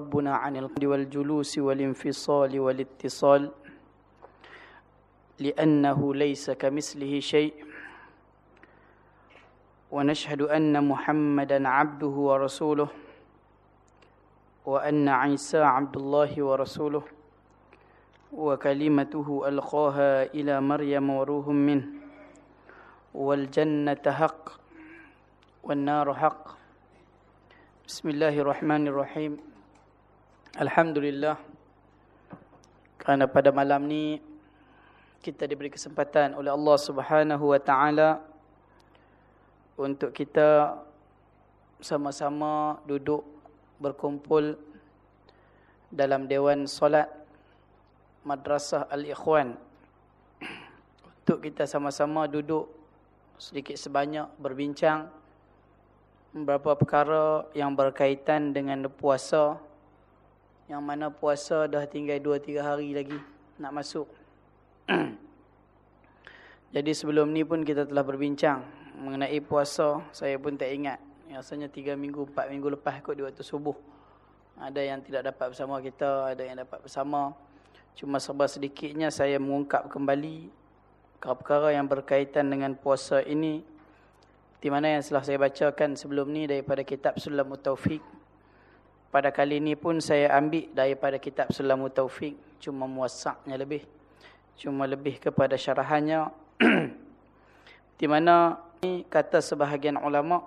ربنا عن القد والجلوس والانفصال والاتصال لأنه ليس كمثله شيء. ونشهد أن محمدا عبده ورسوله وأن عيسى عبد الله ورسوله وكلمته ألقاها إلى مريم وروح منه. والجنة حق والنار حق. بسم الله الرحمن الرحيم. Alhamdulillah. Kerana pada malam ni kita diberi kesempatan oleh Allah Subhanahu wa taala untuk kita sama-sama duduk berkumpul dalam dewan solat Madrasah Al-Ikhwan. Untuk kita sama-sama duduk sedikit sebanyak berbincang beberapa perkara yang berkaitan dengan puasa yang mana puasa dah tinggal 2 3 hari lagi nak masuk. Jadi sebelum ni pun kita telah berbincang mengenai puasa, saya pun tak ingat. Rasanya 3 minggu, 4 minggu lepas kot di waktu subuh. Ada yang tidak dapat bersama kita, ada yang dapat bersama. Cuma serba sedikitnya saya mengungkap kembali perkara-perkara yang berkaitan dengan puasa ini. Di mana yang telah saya bacakan sebelum ni daripada kitab Sulamut Taufik. Pada kali ini pun saya ambil daripada kitab Sulamut Taufik. Cuma muasaknya lebih. Cuma lebih kepada syarahannya. di mana kata sebahagian ulama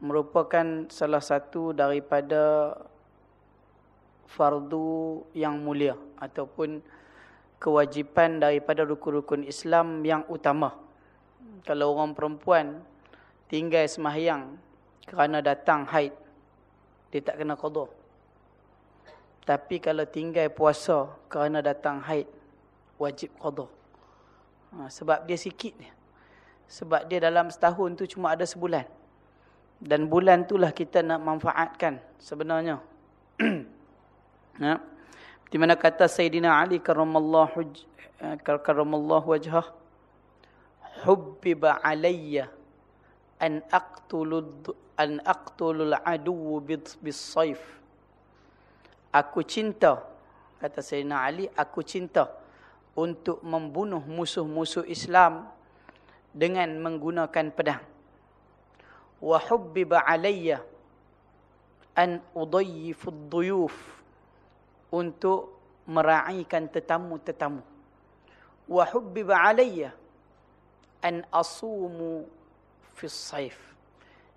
merupakan salah satu daripada fardu yang mulia ataupun kewajipan daripada rukun-rukun Islam yang utama. Kalau orang perempuan tinggal semahyang kerana datang haid, dia tak kena qada. Tapi kalau tinggal puasa kerana datang haid, wajib qada. Ha, sebab dia sikit dia. Sebab dia dalam setahun tu cuma ada sebulan. Dan bulan itulah kita nak manfaatkan sebenarnya. ha? Di mana kata Sayyidina Ali karramallahu eh, karramallahu wajhah hubbiba alayya an aqtulu an aqtulul adu bis-sayf. Aku cinta kata Sayyidina Ali aku cinta untuk membunuh musuh-musuh Islam dengan menggunakan pedang. Wa hubbiba alayya an udayyifu ad-duyuf untuk meraihkan tetamu-tetamu. Wa hubbiba alayya an asumu fi saif.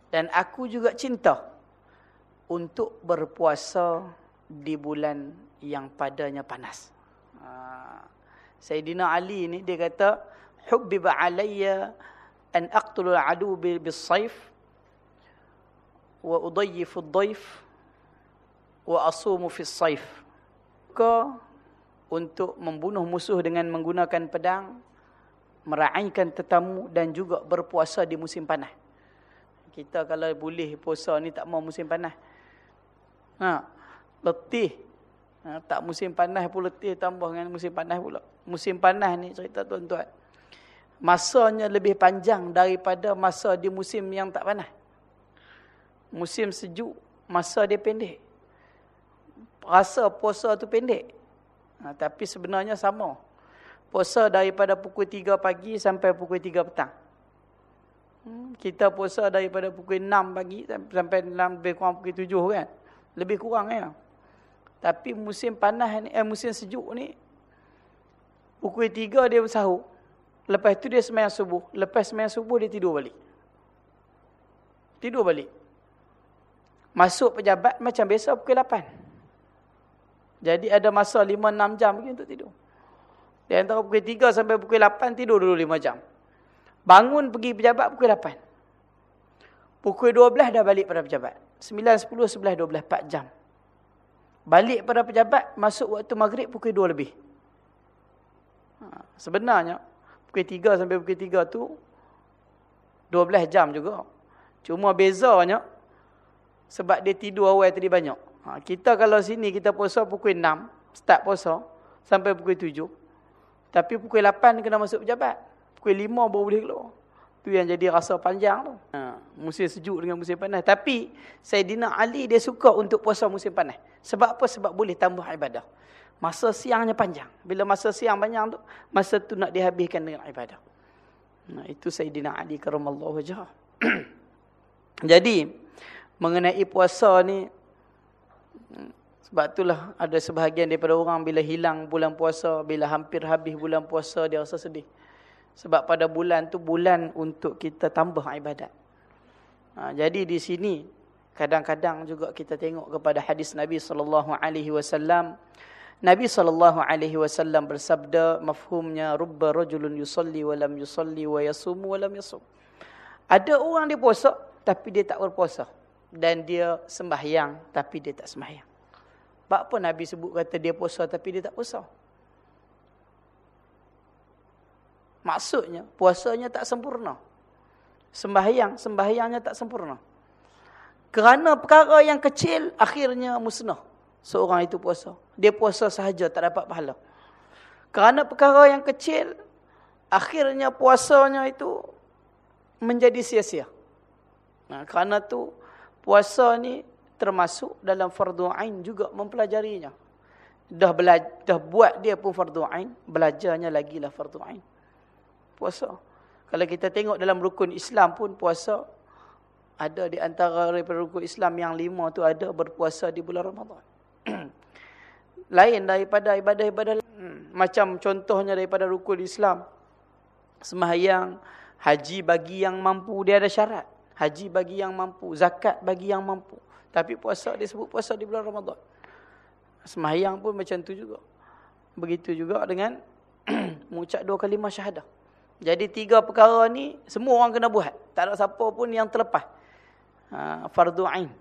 Dan aku juga cinta untuk berpuasa di bulan yang padanya panas. Ha. Sayyidina Ali ni dia kata hubbiba alayya an aqtulu al-adu bis saif wa udayyifu ad-dayf wa asumu fi saif suka untuk membunuh musuh dengan menggunakan pedang, meraihkan tetamu dan juga berpuasa di musim panas. Kita kalau boleh puasa ni tak mau musim panas. Ha, letih. Ha, tak musim panas pun letih tambah dengan musim panas pula. Musim panas ni cerita tuan-tuan. Masanya lebih panjang daripada masa di musim yang tak panas. Musim sejuk, masa dia pendek rasa puasa tu pendek. Ha, tapi sebenarnya sama. Puasa daripada pukul 3 pagi sampai pukul 3 petang. Hmm, kita puasa daripada pukul 6 pagi sampai lebih kurang pukul 7 kan. Lebih kurang ya. Tapi musim panas ni, eh musim sejuk ni, pukul 3 dia bersahur. Lepas tu dia semayang subuh. Lepas semayang subuh dia tidur balik. Tidur balik. Masuk pejabat macam biasa pukul 8. Jadi ada masa 5-6 jam lagi untuk tidur. Di antara pukul 3 sampai pukul 8 tidur dulu 5 jam. Bangun pergi pejabat pukul 8. Pukul 12 dah balik pada pejabat. 9, 10, 11, 12, 4 jam. Balik pada pejabat masuk waktu maghrib pukul 2 lebih. Ha, sebenarnya pukul 3 sampai pukul 3 tu 12 jam juga. Cuma bezanya sebab dia tidur awal tadi banyak. Ha, kita kalau sini kita puasa pukul 6, start puasa sampai pukul 7. Tapi pukul 8 kena masuk pejabat. Pukul 5 baru boleh keluar. Tu yang jadi rasa panjang tu. Ha, musim sejuk dengan musim panas. Tapi Sayyidina Ali dia suka untuk puasa musim panas. Sebab apa? Sebab boleh tambah ibadah. Masa siangnya panjang. Bila masa siang panjang tu, masa tu nak dihabiskan dengan ibadah. Nah, itu Sayyidina Ali karamallahu wajhah. Jadi, mengenai puasa ni sebab itulah ada sebahagian daripada orang bila hilang bulan puasa, bila hampir habis bulan puasa dia rasa sedih. Sebab pada bulan tu bulan untuk kita tambah ibadat. Ha, jadi di sini kadang-kadang juga kita tengok kepada hadis Nabi wasallam. Nabi wasallam bersabda mafhumnya rubba rajulun yusalli wa lam yusalli wa yasumu wa lam yasum. Ada orang dia puasa tapi dia tak berpuasa dan dia sembahyang tapi dia tak sembahyang. Apa Nabi sebut kata dia puasa tapi dia tak puasa? Maksudnya puasanya tak sempurna. Sembahyang, sembahyangnya tak sempurna. Kerana perkara yang kecil akhirnya musnah. Seorang itu puasa. Dia puasa sahaja tak dapat pahala. Kerana perkara yang kecil akhirnya puasanya itu menjadi sia-sia. Nah, kerana tu puasa ni termasuk dalam fardu ain juga mempelajarinya. Dah belajar, dah buat dia pun fardu ain, belajarnya lagi lah fardu ain puasa. Kalau kita tengok dalam rukun Islam pun puasa ada di antara rukun Islam yang lima tu ada berpuasa di bulan Ramadan. Lain daripada ibadah-ibadah hmm, macam contohnya daripada rukun Islam. Sembahyang, haji bagi yang mampu dia ada syarat. Haji bagi yang mampu, zakat bagi yang mampu. Tapi puasa disebut puasa di bulan Ramadan. Sembahyang pun macam tu juga. Begitu juga dengan mengucap dua kalimah syahadah. Jadi tiga perkara ni semua orang kena buat. Tak ada siapa pun yang terlepas. Ha, fardu ain.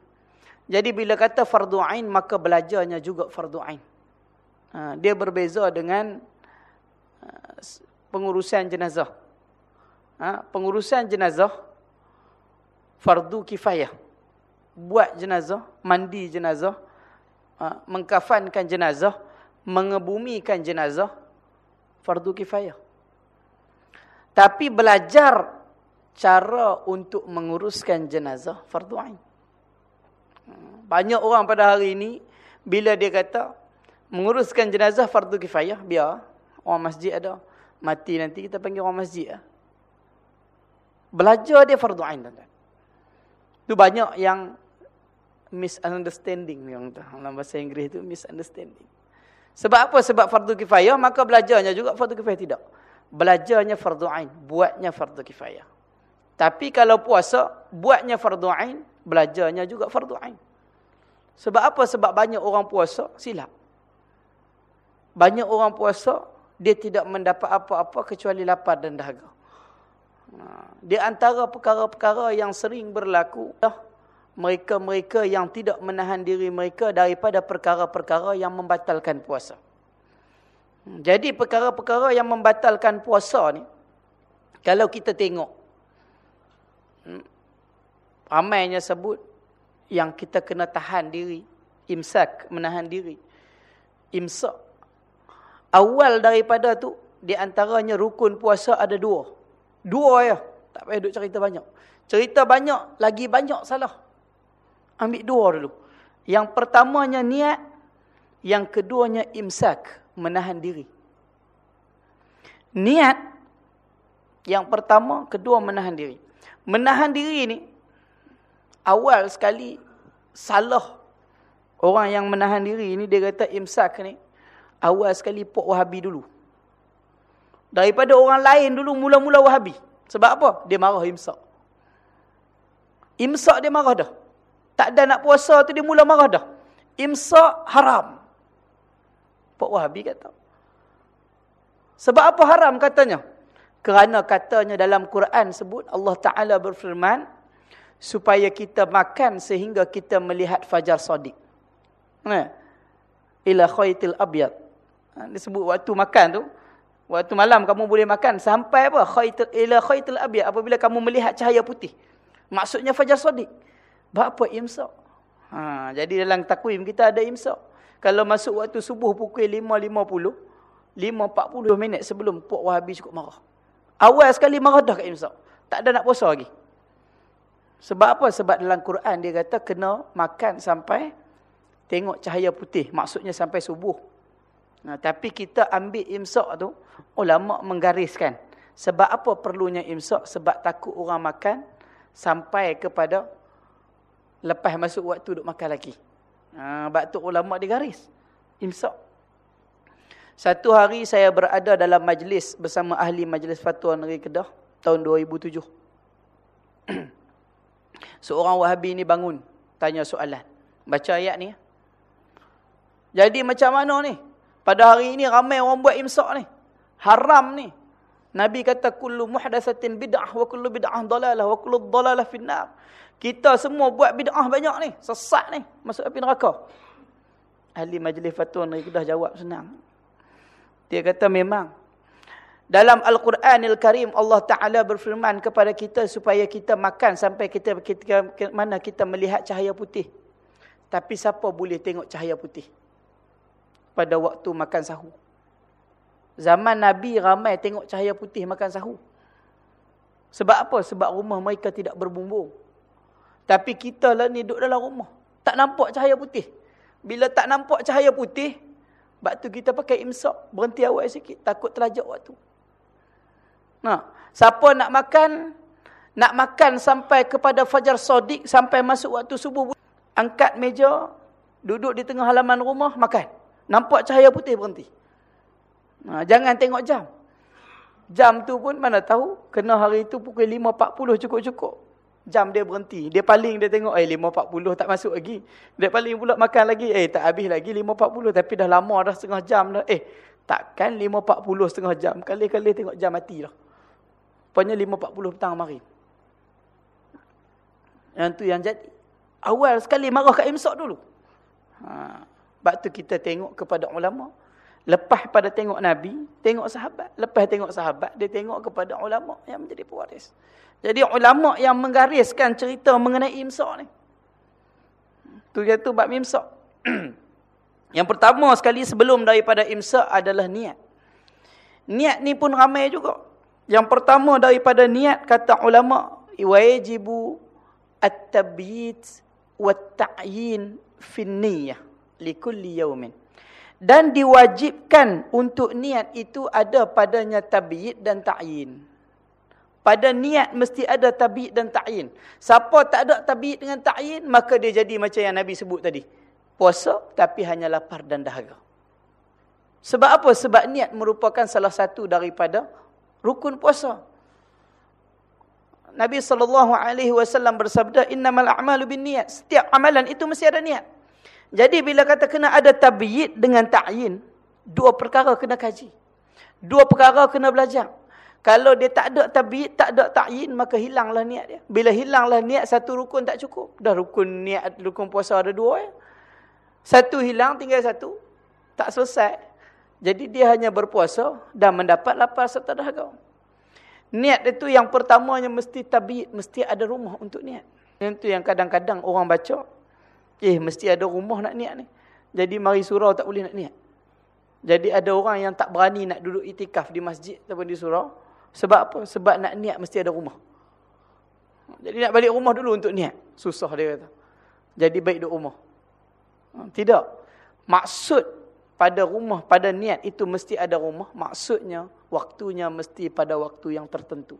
Jadi bila kata fardu ain maka belajarnya juga fardu ain. Ha, dia berbeza dengan uh, pengurusan jenazah. Ha, pengurusan jenazah fardu kifayah. Buat jenazah, mandi jenazah, uh, mengkafankan jenazah, mengebumikan jenazah fardu kifayah. Tapi belajar cara untuk menguruskan jenazah fardu ain. Banyak orang pada hari ini bila dia kata menguruskan jenazah fardu kifayah, biar orang masjid ada mati nanti kita panggil orang masjid ah. Belajar dia fardu ain tuan-tuan. Tu banyak yang misunderstanding yang dalam bahasa Inggeris itu misunderstanding. Sebab apa? Sebab fardu kifayah maka belajarnya juga fardu kifayah tidak belajarnya fardu ain, buatnya fardu kifayah. Tapi kalau puasa, buatnya fardu ain, belajarnya juga fardu ain. Sebab apa? Sebab banyak orang puasa silap. Banyak orang puasa dia tidak mendapat apa-apa kecuali lapar dan dahaga. Ha, di antara perkara-perkara yang sering berlaku mereka-mereka yang tidak menahan diri mereka daripada perkara-perkara yang membatalkan puasa. Jadi perkara-perkara yang membatalkan puasa ni, kalau kita tengok, hmm, ramainya sebut yang kita kena tahan diri, imsak, menahan diri. Imsak. Awal daripada tu, di antaranya rukun puasa ada dua. Dua ya, tak payah duk cerita banyak. Cerita banyak, lagi banyak salah. Ambil dua dulu. Yang pertamanya niat, yang keduanya imsak menahan diri. Niat yang pertama, kedua menahan diri. Menahan diri ni awal sekali salah orang yang menahan diri ni dia kata imsak ni awal sekali pok Wahabi dulu. Daripada orang lain dulu mula-mula Wahabi. Sebab apa? Dia marah imsak. Imsak dia marah dah. Tak ada nak puasa tu dia mula marah dah. Imsak haram. Pak Wahabi kata. Sebab apa haram katanya? Kerana katanya dalam Quran sebut Allah Ta'ala berfirman supaya kita makan sehingga kita melihat fajar sadiq. Nah, ila khaytil abyad. Ha, dia sebut waktu makan tu, waktu malam kamu boleh makan sampai apa? Ila khaytil abyad apabila kamu melihat cahaya putih. Maksudnya fajar Berapa imsak? Ha, jadi dalam takwim kita ada imsak. Kalau masuk waktu subuh pukul 5.50, 5.40 minit sebelum Puak Wahabi cukup marah. Awal sekali marah dah kat imsak. Tak ada nak puasa lagi. Sebab apa? Sebab dalam Quran dia kata kena makan sampai tengok cahaya putih. Maksudnya sampai subuh. Nah, tapi kita ambil imsak tu, ulama menggariskan. Sebab apa perlunya imsak? Sebab takut orang makan sampai kepada lepas masuk waktu duk makan lagi. Ha, tu ulama digaris. Imsak. Satu hari saya berada dalam majlis bersama ahli majlis fatwa negeri Kedah tahun 2007. Seorang wahabi ni bangun tanya soalan. Baca ayat ni. Jadi macam mana ni? Pada hari ini ramai orang buat imsak ni. Haram ni. Nabi kata kullu muhdatsatin bid'ah wa kullu bid'ah dalalah wa kullu dalalah finnar. Kita semua buat bid'ah banyak ni, sesat ni, masuk api neraka. Ahli majlis fatwa negeri Kedah jawab senang. Dia kata memang. Dalam Al-Quranil Karim Allah Ta'ala berfirman kepada kita supaya kita makan sampai kita, kita mana kita melihat cahaya putih. Tapi siapa boleh tengok cahaya putih? Pada waktu makan sahur. Zaman Nabi ramai tengok cahaya putih makan sahur. Sebab apa? Sebab rumah mereka tidak berbumbung. Tapi kita lah ni duduk dalam rumah. Tak nampak cahaya putih. Bila tak nampak cahaya putih, sebab tu kita pakai imsak. Berhenti awal sikit. Takut terlajak waktu. Nah, siapa nak makan, nak makan sampai kepada fajar sodik, sampai masuk waktu subuh, angkat meja, duduk di tengah halaman rumah, makan. Nampak cahaya putih berhenti. Nah, jangan tengok jam. Jam tu pun mana tahu, kena hari itu pukul 5.40 cukup-cukup jam dia berhenti. Dia paling dia tengok, eh 5.40 tak masuk lagi. Dia paling pula makan lagi, eh tak habis lagi 5.40 tapi dah lama dah setengah jam dah. Eh takkan 5.40 setengah jam. Kali-kali tengok jam mati lah. Rupanya 5.40 petang mari. Yang tu yang jadi. Awal sekali marah kat imsak dulu. Ha. Sebab tu kita tengok kepada ulama. Lepas pada tengok Nabi, tengok sahabat. Lepas tengok sahabat, dia tengok kepada ulama yang menjadi pewaris. Jadi ulama yang menggariskan cerita mengenai imsak ni. Tu jatuh bab imsak. yang pertama sekali sebelum daripada imsak adalah niat. Niat ni pun ramai juga. Yang pertama daripada niat kata ulama wajibu at-tabyit wa at-ta'yin fi niyyah li kulli yawmin. Dan diwajibkan untuk niat itu ada padanya tabyid dan ta'yin. Pada niat mesti ada tabi'id dan ta'yin. Siapa tak ada tabi'id dengan ta'yin, maka dia jadi macam yang Nabi sebut tadi. Puasa tapi hanya lapar dan dahaga. Sebab apa? Sebab niat merupakan salah satu daripada rukun puasa. Nabi SAW bersabda, Innamal a'malu bin niat. Setiap amalan itu mesti ada niat. Jadi bila kata kena ada tabi'id dengan ta'yin, dua perkara kena kaji. Dua perkara kena belajar. Kalau dia tak ada tabi'id, tak ada ta'yin, maka hilanglah niat dia. Bila hilanglah niat, satu rukun tak cukup. Dah rukun niat, rukun puasa ada dua ya. Satu hilang, tinggal satu. Tak selesai. Jadi dia hanya berpuasa dan mendapat lapar serta dahaga. Niat itu yang pertamanya mesti tabi'id, mesti ada rumah untuk niat. Itu yang kadang-kadang orang baca, eh mesti ada rumah nak niat ni. Jadi mari surau tak boleh nak niat. Jadi ada orang yang tak berani nak duduk itikaf di masjid ataupun di surau. Sebab apa? Sebab nak niat mesti ada rumah. Jadi nak balik rumah dulu untuk niat. Susah dia kata. Jadi baik duduk rumah. Ha, tidak. Maksud pada rumah, pada niat itu mesti ada rumah. Maksudnya waktunya mesti pada waktu yang tertentu.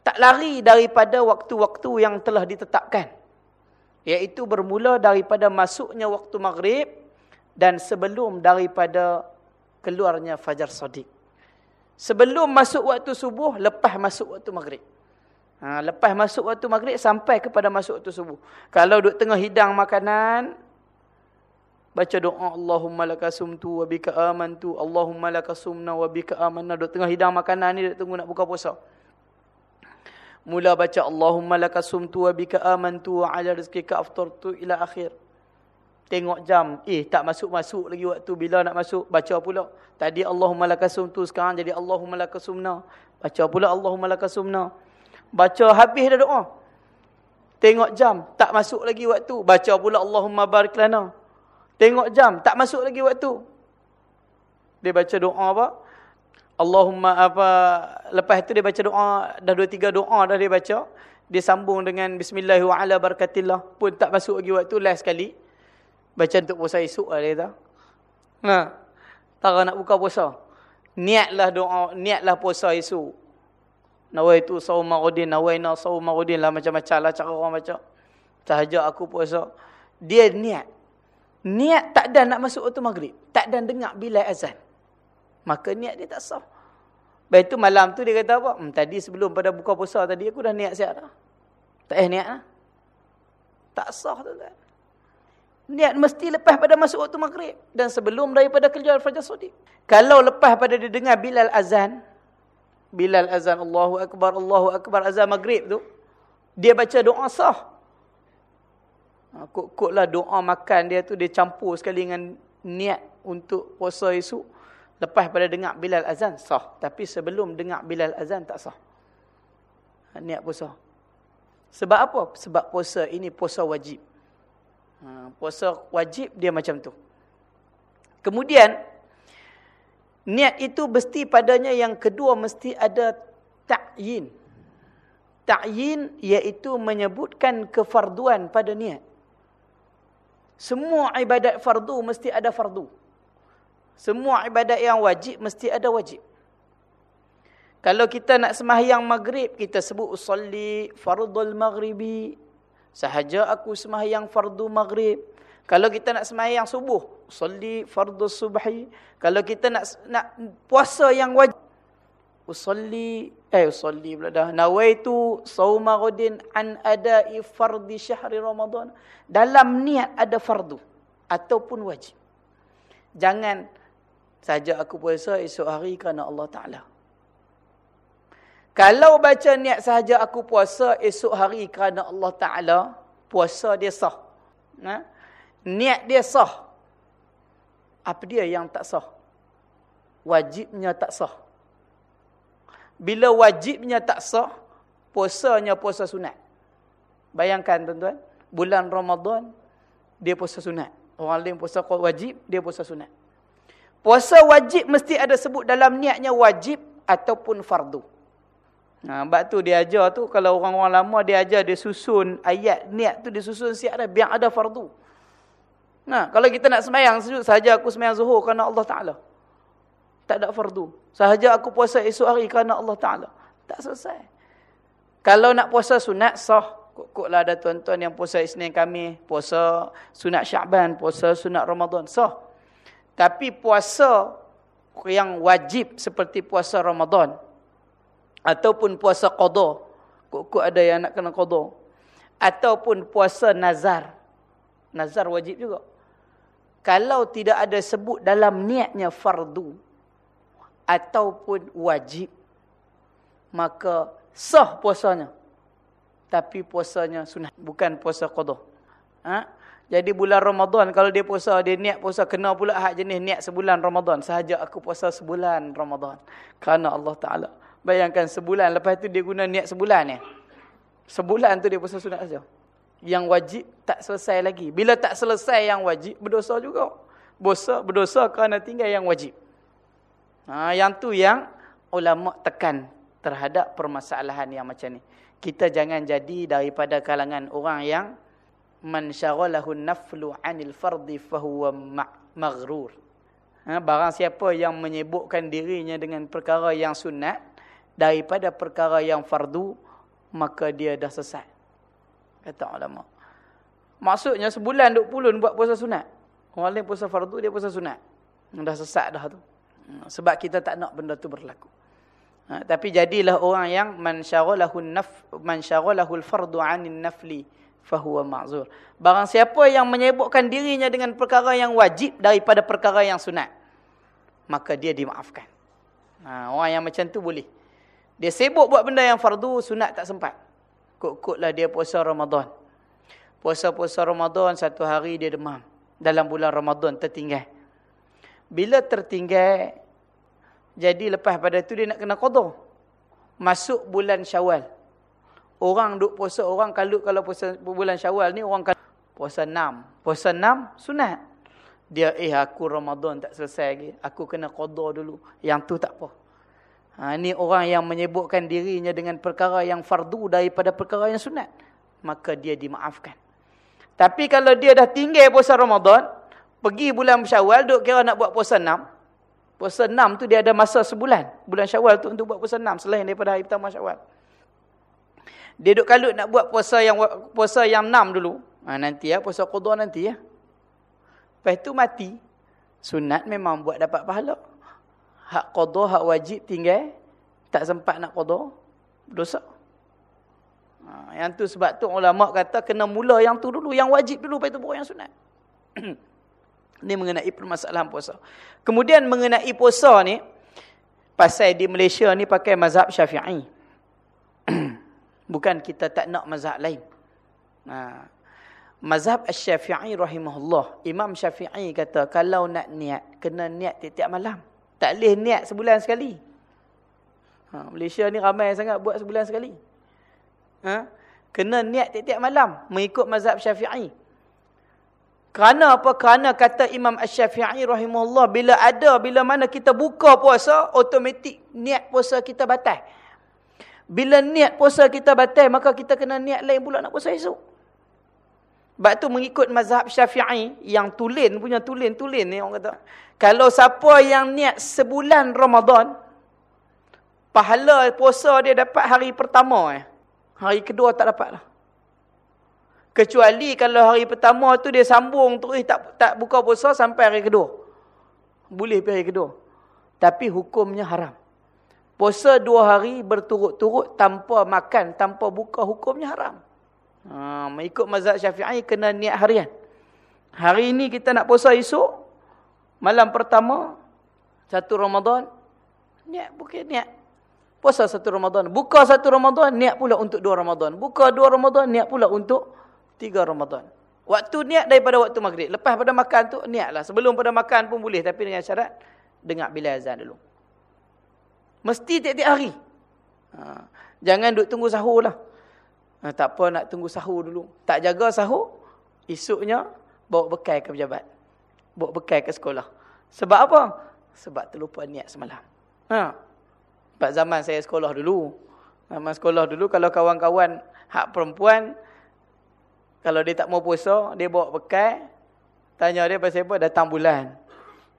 Tak lari daripada waktu-waktu yang telah ditetapkan. Iaitu bermula daripada masuknya waktu maghrib dan sebelum daripada keluarnya fajar sodik. Sebelum masuk waktu subuh, lepas masuk waktu maghrib. Ha, lepas masuk waktu maghrib, sampai kepada masuk waktu subuh. Kalau duduk tengah hidang makanan, baca doa Allahumma lakasumtu wa bika amantu, Allahumma lakasumna wa bika amanna. Duduk tengah hidang makanan ni, duduk tunggu nak buka puasa. Mula baca Allahumma lakasumtu wa bika amantu wa ala rizkika aftartu ila akhir. Tengok jam. Eh, tak masuk-masuk lagi waktu. Bila nak masuk, baca pula. Tadi Allahumma lakasum tu, sekarang jadi Allahumma lakasumna. Baca pula Allahumma lakasumna. Baca habis dah doa. Tengok jam, tak masuk lagi waktu. Baca pula Allahumma barik lana. Tengok jam, tak masuk lagi waktu. Dia baca doa apa? Allahumma apa lepas tu dia baca doa dah dua tiga doa dah dia baca dia sambung dengan bismillah wa ala barakatillah pun tak masuk lagi waktu last sekali. Baca untuk puasa esok lah dia tahu nah tak nak buka puasa. Niatlah doa niatlah puasa esok. Nawai tu maghrib nawaina saum maghrib lah macam-macam lah cara orang baca. Sahaja aku puasa. Dia niat. Niat tak ada nak masuk waktu maghrib. Tak ada dengar bila azan maka niat dia tak sah. Baik tu malam tu dia kata apa? Hmm, tadi sebelum pada buka puasa tadi aku dah niat siap dah. Tak eh niat lah. Tak sah tu kan. Niat mesti lepas pada masuk waktu maghrib. Dan sebelum daripada kerja Al-Fajr Sodik. Kalau lepas pada dia dengar Bilal Azan. Bilal Azan Allahu Akbar, Allahu Akbar Azan maghrib tu. Dia baca doa sah. Ha, kok-kok lah doa makan dia tu dia campur sekali dengan niat untuk puasa esok. Lepas pada dengar Bilal azan, sah. Tapi sebelum dengar Bilal azan, tak sah. Ha, niat puasa. Sebab apa? Sebab puasa ini puasa wajib. Ha, puasa wajib dia macam tu. Kemudian, niat itu mesti padanya yang kedua mesti ada ta'yin. Ta'yin iaitu menyebutkan kefarduan pada niat. Semua ibadat fardu mesti ada fardu. Semua ibadat yang wajib mesti ada wajib. Kalau kita nak semahyang maghrib, kita sebut usalli fardul maghribi. Sahaja aku semahyang fardu maghrib. Kalau kita nak semahyang subuh, usalli fardus subhi. Kalau kita nak nak puasa yang wajib, usalli eh usalli pula dah. Nawaitu sauma ghadin an ada'i fardi syahri Ramadan. Dalam niat ada fardu ataupun wajib. Jangan saja aku puasa esok hari kerana Allah Ta'ala. Kalau baca niat sahaja aku puasa esok hari kerana Allah Ta'ala, puasa dia sah. Ha? Niat dia sah. Apa dia yang tak sah? Wajibnya tak sah. Bila wajibnya tak sah, puasanya puasa sunat. Bayangkan tuan-tuan, bulan Ramadan, dia puasa sunat. Orang lain puasa wajib, dia puasa sunat. Puasa wajib mesti ada sebut dalam niatnya wajib ataupun fardu. Ha, sebab tu dia ajar tu, kalau orang-orang lama dia ajar, dia susun ayat niat tu, dia susun siap dah, biar ada fardu. Nah, kalau kita nak semayang, sahaja aku semayang zuhur kerana Allah Ta'ala. Tak ada fardu. Sahaja aku puasa esok hari kerana Allah Ta'ala. Tak selesai. Kalau nak puasa sunat, sah. Kok-koklah ada tuan-tuan yang puasa Isnin kami, puasa sunat Syaban, puasa sunat Ramadan, sah. Tapi puasa yang wajib seperti puasa Ramadan ataupun puasa qada, kok ada yang nak kena qada ataupun puasa nazar. Nazar wajib juga. Kalau tidak ada sebut dalam niatnya fardu ataupun wajib maka sah puasanya. Tapi puasanya sunat bukan puasa qada. Ha? Jadi bulan Ramadan kalau dia puasa, dia niat puasa kena pula hak jenis niat sebulan Ramadan. Sahaja aku puasa sebulan Ramadan. Kerana Allah Taala. Bayangkan sebulan lepas tu dia guna niat sebulan ni. Sebulan tu dia puasa sunat saja. Yang wajib tak selesai lagi. Bila tak selesai yang wajib berdosa juga. Bosa berdosa kerana tinggal yang wajib. Ha, yang tu yang ulama tekan terhadap permasalahan yang macam ni. Kita jangan jadi daripada kalangan orang yang man syaghalahu naflu anil fardi fahuwa maghrur. Ha, barang siapa yang menyebutkan dirinya dengan perkara yang sunat daripada perkara yang fardu, maka dia dah sesat. Kata ulama. Maksudnya sebulan duk pulun buat puasa sunat. Orang lain puasa fardu, dia puasa sunat. Dah sesat dah tu. Ha, sebab kita tak nak benda tu berlaku. Ha, tapi jadilah orang yang man syaghalahu naf man syaghalahu al-fardu 'anil nafli fahuwa ma'zur. Barang siapa yang menyebutkan dirinya dengan perkara yang wajib daripada perkara yang sunat, maka dia dimaafkan. Ha, orang yang macam tu boleh. Dia sibuk buat benda yang fardu, sunat tak sempat. Kok-koklah dia puasa Ramadan. Puasa-puasa Ramadan, satu hari dia demam. Dalam bulan Ramadan tertinggal. Bila tertinggal, jadi lepas pada tu dia nak kena kodoh. Masuk bulan syawal. Orang duk puasa, orang kalau kalau puasa bulan syawal ni, orang puasa enam. Puasa enam, sunat. Dia, eh aku Ramadan tak selesai lagi. Aku kena qadar dulu. Yang tu tak apa. Ha, ini orang yang menyebutkan dirinya dengan perkara yang fardu daripada perkara yang sunat. Maka dia dimaafkan. Tapi kalau dia dah tinggal puasa Ramadan, pergi bulan syawal, duk kira nak buat puasa enam. Puasa enam tu dia ada masa sebulan. Bulan syawal tu untuk buat puasa enam selain daripada hari pertama syawal. Dia duk kalut nak buat puasa yang puasa yang enam dulu. Ha, nanti ya, puasa qadha nanti ya. Lepas tu mati. Sunat memang buat dapat pahala hak qada hak wajib tinggal tak sempat nak qada dosa ha, yang tu sebab tu ulama kata kena mula yang tu dulu yang wajib dulu lepas tu baru yang sunat ni mengenai permasalahan puasa kemudian mengenai puasa ni pasal di Malaysia ni pakai mazhab Syafi'i bukan kita tak nak mazhab lain ha. mazhab Syafi'i rahimahullah Imam Syafi'i kata kalau nak niat kena niat tiap-tiap malam tak boleh niat sebulan sekali. Ha, Malaysia ni ramai sangat buat sebulan sekali. Ha? Kena niat tiap-tiap malam mengikut mazhab syafi'i. Kerana apa? Kerana kata Imam Ash-Syafi'i rahimahullah, bila ada, bila mana kita buka puasa, otomatik niat puasa kita batal. Bila niat puasa kita batal, maka kita kena niat lain pula nak puasa esok. Sebab tu mengikut mazhab syafi'i, yang tulen punya tulen-tulen ni orang kata. Kalau siapa yang niat sebulan Ramadan, pahala puasa dia dapat hari pertama. Eh. Hari kedua tak dapat lah. Kecuali kalau hari pertama tu dia sambung terus tak tak buka puasa sampai hari kedua. Boleh pergi hari kedua. Tapi hukumnya haram. Puasa dua hari berturut-turut tanpa makan, tanpa buka hukumnya haram. Ha, mengikut mazhab syafi'i kena niat harian. Hari ini kita nak puasa esok, Malam pertama, satu Ramadan, niat bukan niat. Puasa satu Ramadan. Buka satu Ramadan, niat pula untuk dua Ramadan. Buka dua Ramadan, niat pula untuk tiga Ramadan. Waktu niat daripada waktu maghrib. Lepas pada makan tu, niatlah. Sebelum pada makan pun boleh. Tapi dengan syarat, dengar bila azan dulu. Mesti tiap-tiap hari. Ha. Jangan duduk tunggu sahur lah. Ha, tak apa nak tunggu sahur dulu. Tak jaga sahur, esoknya bawa bekal ke pejabat bawa bekal ke sekolah. Sebab apa? Sebab terlupa niat semalam. Ha. Sebab zaman saya sekolah dulu. Zaman sekolah dulu kalau kawan-kawan hak perempuan kalau dia tak mau puasa, dia bawa bekal, tanya dia pasal apa? Datang bulan.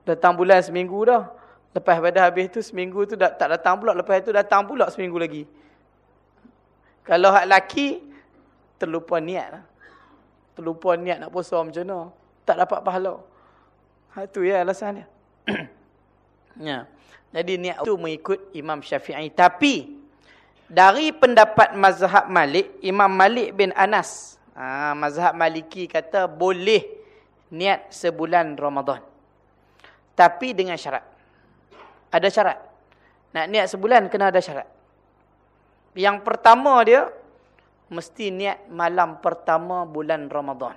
Datang bulan seminggu dah. Lepas pada habis tu seminggu tu tak datang pula, lepas tu datang pula seminggu lagi. Kalau hak laki terlupa niat lah. Terlupa niat nak puasa macam mana? Tak dapat pahala. Ha, itu ya alasan dia. ya. Jadi niat itu mengikut Imam Syafi'i. Tapi, dari pendapat mazhab Malik, Imam Malik bin Anas, ha, mazhab Maliki kata boleh niat sebulan Ramadan. Tapi dengan syarat. Ada syarat. Nak niat sebulan kena ada syarat. Yang pertama dia, mesti niat malam pertama bulan Ramadan.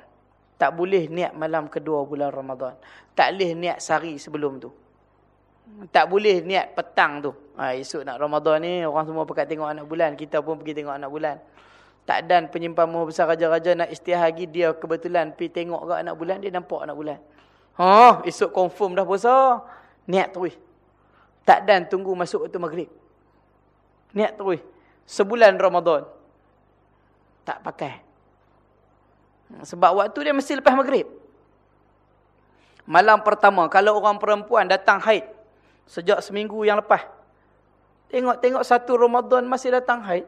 Tak boleh niat malam kedua bulan Ramadan. Tak boleh niat sehari sebelum tu. Tak boleh niat petang tu. Ha, esok nak Ramadan ni, orang semua pergi tengok anak bulan. Kita pun pergi tengok anak bulan. Tak dan penyimpan muh besar raja-raja nak istilah lagi, dia kebetulan pergi tengok ke anak bulan, dia nampak anak bulan. Ha, esok confirm dah puasa. Niat terus. Tak dan tunggu masuk waktu maghrib. Niat terus. Sebulan Ramadan. Tak pakai. Sebab waktu dia mesti lepas maghrib. Malam pertama, kalau orang perempuan datang haid. Sejak seminggu yang lepas. Tengok-tengok satu Ramadan masih datang haid.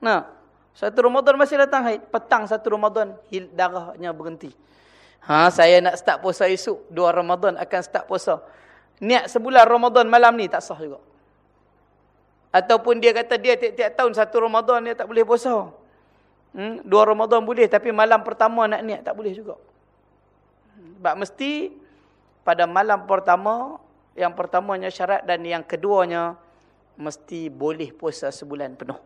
Nah, satu Ramadan masih datang haid. Petang satu Ramadan, darahnya berhenti. Ha, saya nak start puasa esok. Dua Ramadan akan start puasa. Niat sebulan Ramadan malam ni tak sah juga. Ataupun dia kata dia tiap-tiap tahun satu Ramadan dia tak boleh puasa. Hmm, dua Ramadan boleh tapi malam pertama nak niat tak boleh juga. Sebab mesti pada malam pertama, yang pertamanya syarat dan yang keduanya mesti boleh puasa sebulan penuh.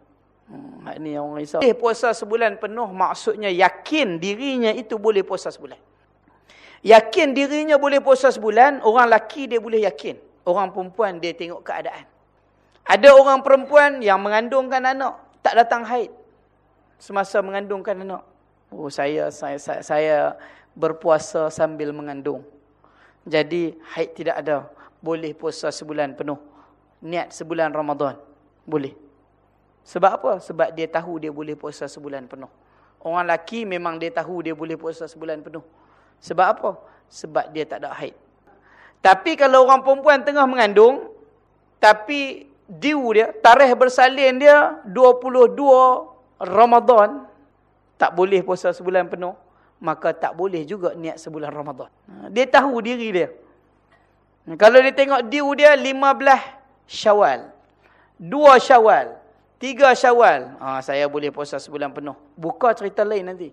Hmm, ini yang orang risau. Boleh puasa sebulan penuh maksudnya yakin dirinya itu boleh puasa sebulan. Yakin dirinya boleh puasa sebulan, orang laki dia boleh yakin. Orang perempuan dia tengok keadaan. Ada orang perempuan yang mengandungkan anak, tak datang haid semasa mengandungkan anak. Oh saya saya saya, saya berpuasa sambil mengandung. Jadi haid tidak ada. Boleh puasa sebulan penuh. niat sebulan Ramadan. Boleh. Sebab apa? Sebab dia tahu dia boleh puasa sebulan penuh. Orang lelaki memang dia tahu dia boleh puasa sebulan penuh. Sebab apa? Sebab dia tak ada haid. Tapi kalau orang perempuan tengah mengandung, tapi diu dia, tarikh bersalin dia 22 Ramadan, tak boleh puasa sebulan penuh, maka tak boleh juga niat sebulan Ramadan. Dia tahu diri dia. Kalau dia tengok diu dia 15 Syawal. 2 Syawal. 3 Syawal. Ha, saya boleh puasa sebulan penuh. Buka cerita lain nanti.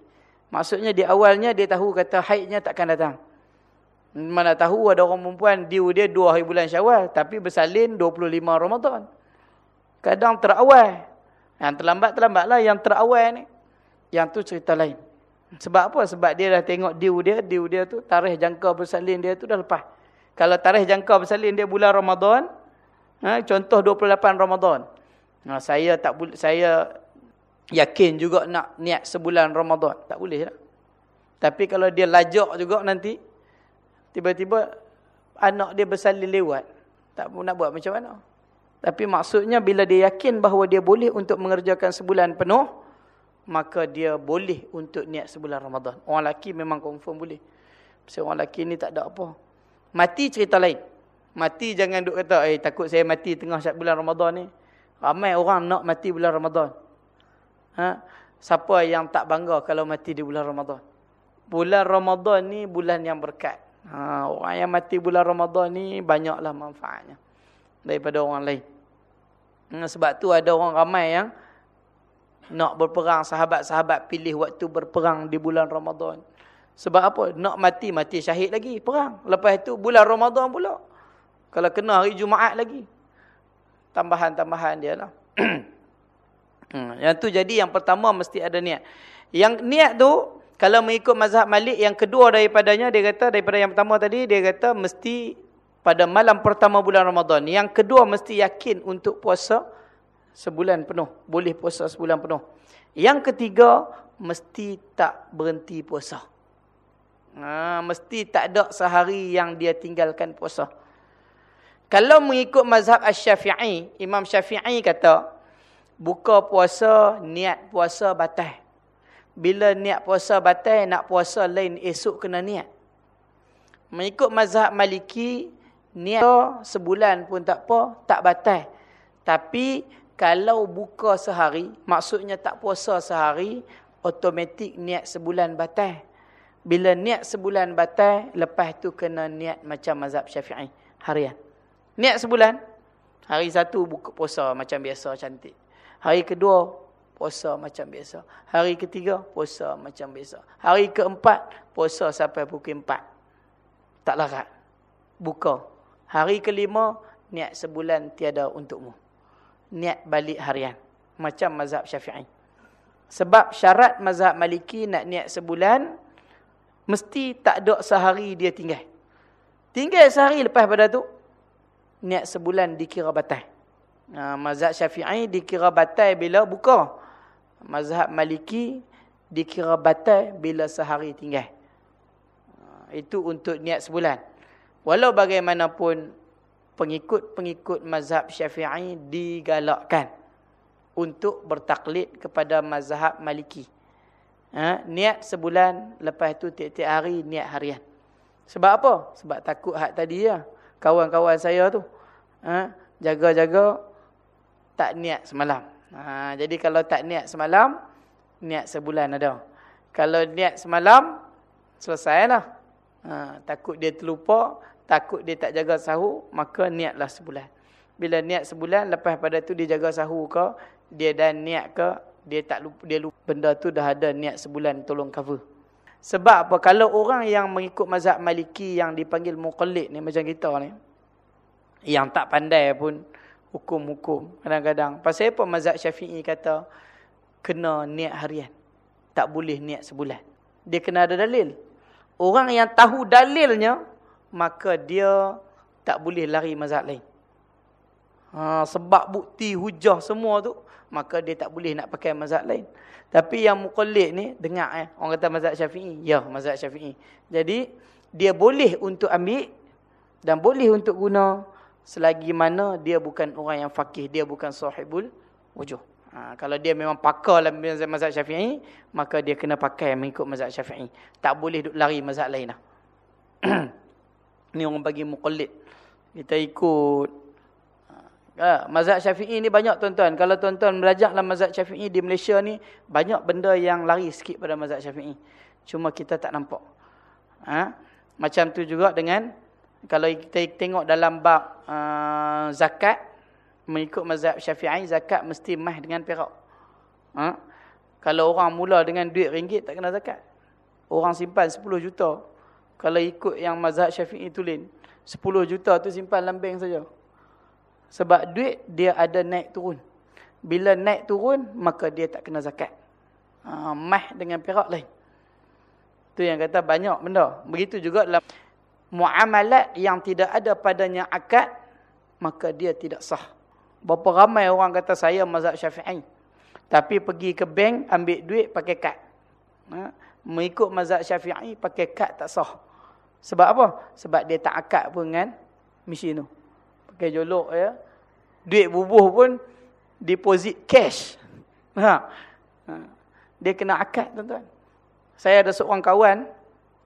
Maksudnya di awalnya dia tahu kata haidnya takkan datang. Mana tahu ada orang perempuan diu dia 2 hari bulan Syawal. Tapi bersalin 25 Ramadan. Kadang terawal. Yang terlambat-terlambatlah yang terawal ni. Yang tu cerita lain. Sebab apa? Sebab dia dah tengok diu dia, diu dia tu, tarikh jangka bersalin dia tu dah lepas. Kalau tarikh jangka bersalin dia bulan Ramadan, ha, contoh 28 Ramadan. Ha, saya tak saya yakin juga nak niat sebulan Ramadan. Tak boleh lah. Tapi kalau dia lajak juga nanti, tiba-tiba anak dia bersalin lewat. Tak nak buat macam mana. Tapi maksudnya bila dia yakin bahawa dia boleh untuk mengerjakan sebulan penuh, maka dia boleh untuk niat sebulan Ramadan. Orang lelaki memang confirm boleh. Sebab orang lelaki ni tak ada apa. Mati cerita lain. Mati jangan duk kata, eh takut saya mati tengah bulan Ramadan ni. Ramai orang nak mati bulan Ramadan. Ha? Siapa yang tak bangga kalau mati di bulan Ramadan? Bulan Ramadan ni bulan yang berkat. Ha, orang yang mati bulan Ramadan ni banyaklah manfaatnya. Daripada orang lain. Ha, sebab tu ada orang ramai yang nak berperang sahabat-sahabat pilih waktu berperang di bulan Ramadan. Sebab apa? Nak mati, mati syahid lagi. Perang. Lepas itu bulan Ramadan pula. Kalau kena hari Jumaat lagi. Tambahan-tambahan dia lah. Hmm, yang tu jadi yang pertama mesti ada niat. Yang niat tu, kalau mengikut mazhab malik, yang kedua daripadanya, dia kata, daripada yang pertama tadi, dia kata mesti pada malam pertama bulan Ramadan. Yang kedua mesti yakin untuk puasa sebulan penuh. Boleh puasa sebulan penuh. Yang ketiga, mesti tak berhenti puasa. Ha, mesti tak ada sehari yang dia tinggalkan puasa. Kalau mengikut mazhab Asy-Syafi'i, Imam Syafi'i kata, buka puasa, niat puasa batal. Bila niat puasa batal, nak puasa lain esok kena niat. Mengikut mazhab Maliki, niat sebulan pun tak apa, tak batal. Tapi kalau buka sehari, maksudnya tak puasa sehari, otomatik niat sebulan batal. Bila niat sebulan batal, lepas tu kena niat macam mazhab syafi'i. Harian. Niat sebulan, hari satu buka puasa macam biasa, cantik. Hari kedua, puasa macam biasa. Hari ketiga, puasa macam biasa. Hari keempat, puasa sampai pukul empat. Tak larat. Buka. Hari kelima, niat sebulan tiada untukmu niat balik harian. Macam mazhab syafi'i. Sebab syarat mazhab maliki nak niat sebulan, mesti tak ada sehari dia tinggal. Tinggal sehari lepas pada tu, niat sebulan dikira batal. Ha, mazhab syafi'i dikira batal bila buka. Mazhab maliki dikira batal bila sehari tinggal. Ha, itu untuk niat sebulan. Walau bagaimanapun pengikut-pengikut mazhab syafi'i digalakkan untuk bertaklid kepada mazhab maliki. Ha? Niat sebulan, lepas itu tiap-tiap hari niat harian. Sebab apa? Sebab takut hak tadi ya. Kawan-kawan saya tu. Ha? Jaga-jaga, tak niat semalam. Ha? Jadi kalau tak niat semalam, niat sebulan ada. Kalau niat semalam, selesailah. Ha? Takut dia terlupa, takut dia tak jaga sahur, maka niatlah sebulan. Bila niat sebulan, lepas pada tu dia jaga sahur ke, dia dah niat ke, dia tak lupa, dia lupa benda tu dah ada niat sebulan tolong cover. Sebab apa? Kalau orang yang mengikut mazhab maliki yang dipanggil muqallid ni macam kita ni, yang tak pandai pun hukum-hukum kadang-kadang. Pasal apa mazhab syafi'i kata, kena niat harian. Tak boleh niat sebulan. Dia kena ada dalil. Orang yang tahu dalilnya, maka dia tak boleh lari mazhab lain. Ha, sebab bukti hujah semua tu, maka dia tak boleh nak pakai mazhab lain. Tapi yang muqallid ni, dengar eh, orang kata mazhab syafi'i. Ya, mazhab syafi'i. Jadi, dia boleh untuk ambil dan boleh untuk guna selagi mana dia bukan orang yang fakih, dia bukan sahibul wujuh. Ha, kalau dia memang pakar dalam mazhab syafi'i, maka dia kena pakai mengikut mazhab syafi'i. Tak boleh duk lari mazhab lain lah. Ni orang bagi muqallid. Kita ikut. Ha, mazhab syafi'i ni banyak tuan-tuan. Kalau tuan-tuan belajar dalam mazhab syafi'i di Malaysia ni, banyak benda yang lari sikit pada mazhab syafi'i. Cuma kita tak nampak. Ha? Macam tu juga dengan, kalau kita tengok dalam bab uh, zakat, mengikut mazhab syafi'i, zakat mesti mah dengan perak. Ha? Kalau orang mula dengan duit ringgit, tak kena zakat. Orang simpan 10 juta. Kalau ikut yang mazhab syafi'i tulis, 10 juta tu simpan dalam bank saja. Sebab duit dia ada naik turun. Bila naik turun, maka dia tak kena zakat. Ha, mah dengan perak lain. Tu yang kata banyak benda. Begitu juga dalam muamalat yang tidak ada padanya akad, maka dia tidak sah. Berapa ramai orang kata saya mazhab syafi'i. Tapi pergi ke bank ambil duit pakai kad. Ha? Mengikut mazhab syafi'i pakai kad tak sah. Sebab apa? Sebab dia tak akad pun dengan mesin tu. Pakai jolok ya. Duit bubuh pun deposit cash. Ha. ha. Dia kena akad tuan-tuan. Saya ada seorang kawan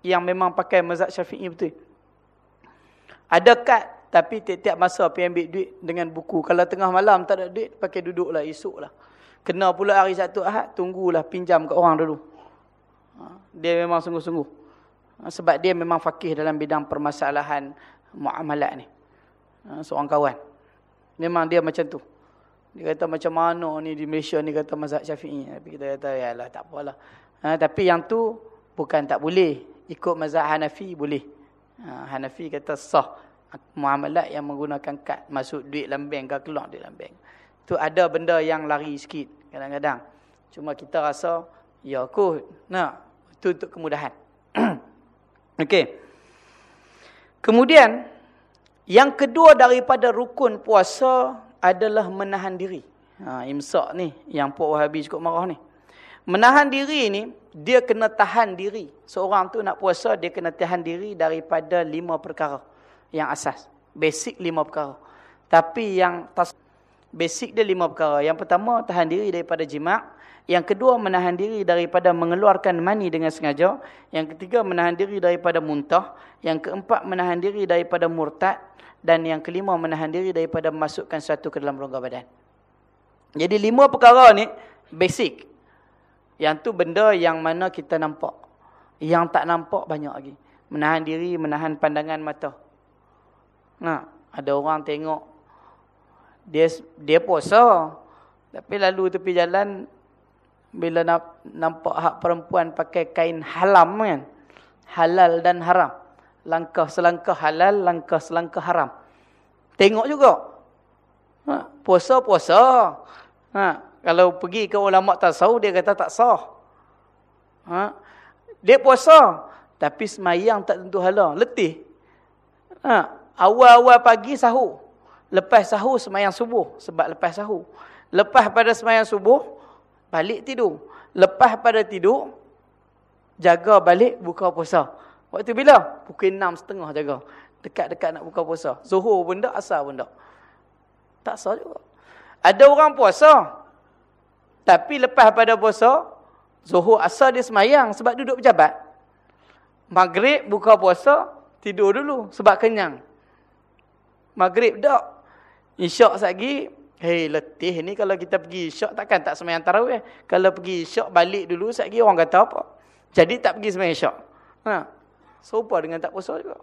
yang memang pakai mazhab syafi'i betul. Ada kad tapi tiap-tiap masa pergi ambil duit dengan buku. Kalau tengah malam tak ada duit, pakai duduklah, esoklah. Kena pula hari satu ahad, tunggulah pinjam ke orang dulu. Ha, dia memang sungguh-sungguh. Ha, sebab dia memang fakih dalam bidang permasalahan muamalat ni. Ha, seorang kawan. Memang dia macam tu. Dia kata macam mana ni di Malaysia ni kata mazhab syafi'i. Tapi kita kata, ya lah tak apalah. Ha, tapi yang tu bukan tak boleh. Ikut mazhab Hanafi boleh. Ha, Hanafi kata sah muamalat yang menggunakan kad masuk duit dalam bank ke keluar duit dalam bank. Tu ada benda yang lari sikit kadang-kadang. Cuma kita rasa ya kot. Nah, itu untuk kemudahan. Okey. Kemudian yang kedua daripada rukun puasa adalah menahan diri. Ha, imsak ni yang Puak Wahabi cukup marah ni. Menahan diri ni, dia kena tahan diri. Seorang tu nak puasa, dia kena tahan diri daripada lima perkara yang asas. Basic lima perkara. Tapi yang basic dia lima perkara. Yang pertama, tahan diri daripada jimat. Yang kedua, menahan diri daripada mengeluarkan mani dengan sengaja. Yang ketiga, menahan diri daripada muntah. Yang keempat, menahan diri daripada murtad. Dan yang kelima, menahan diri daripada memasukkan sesuatu ke dalam rongga badan. Jadi lima perkara ni, basic. Yang tu benda yang mana kita nampak. Yang tak nampak banyak lagi. Menahan diri, menahan pandangan mata. Nah, ada orang tengok dia dia puasa tapi lalu tepi jalan bila nampak hak perempuan pakai kain halam kan. Halal dan haram. Langkah selangkah halal, langkah selangkah haram. Tengok juga. Ha, puasa-puasa. Ha, kalau pergi ke ulama tasawuf dia kata tak sah. Ha, dia puasa tapi semayang tak tentu hala, letih. Ha, Awal-awal pagi sahur. Lepas sahur semayang subuh. Sebab lepas sahur. Lepas pada semayang subuh, balik tidur. Lepas pada tidur, jaga balik buka puasa. Waktu bila? Pukul enam setengah jaga. Dekat-dekat nak buka puasa. Zuhur pun tak, asal pun tak. Tak sah juga. Ada orang puasa. Tapi lepas pada puasa, Zuhur asal dia semayang sebab duduk pejabat. Maghrib buka puasa, tidur dulu sebab kenyang. Maghrib tak. Isyak lagi. Hei letih ni kalau kita pergi isyak takkan tak semayang tarawih. Kalau pergi isyak balik dulu lagi orang kata apa. Jadi tak pergi semayang isyak. Ha. Serupa dengan tak puasa juga.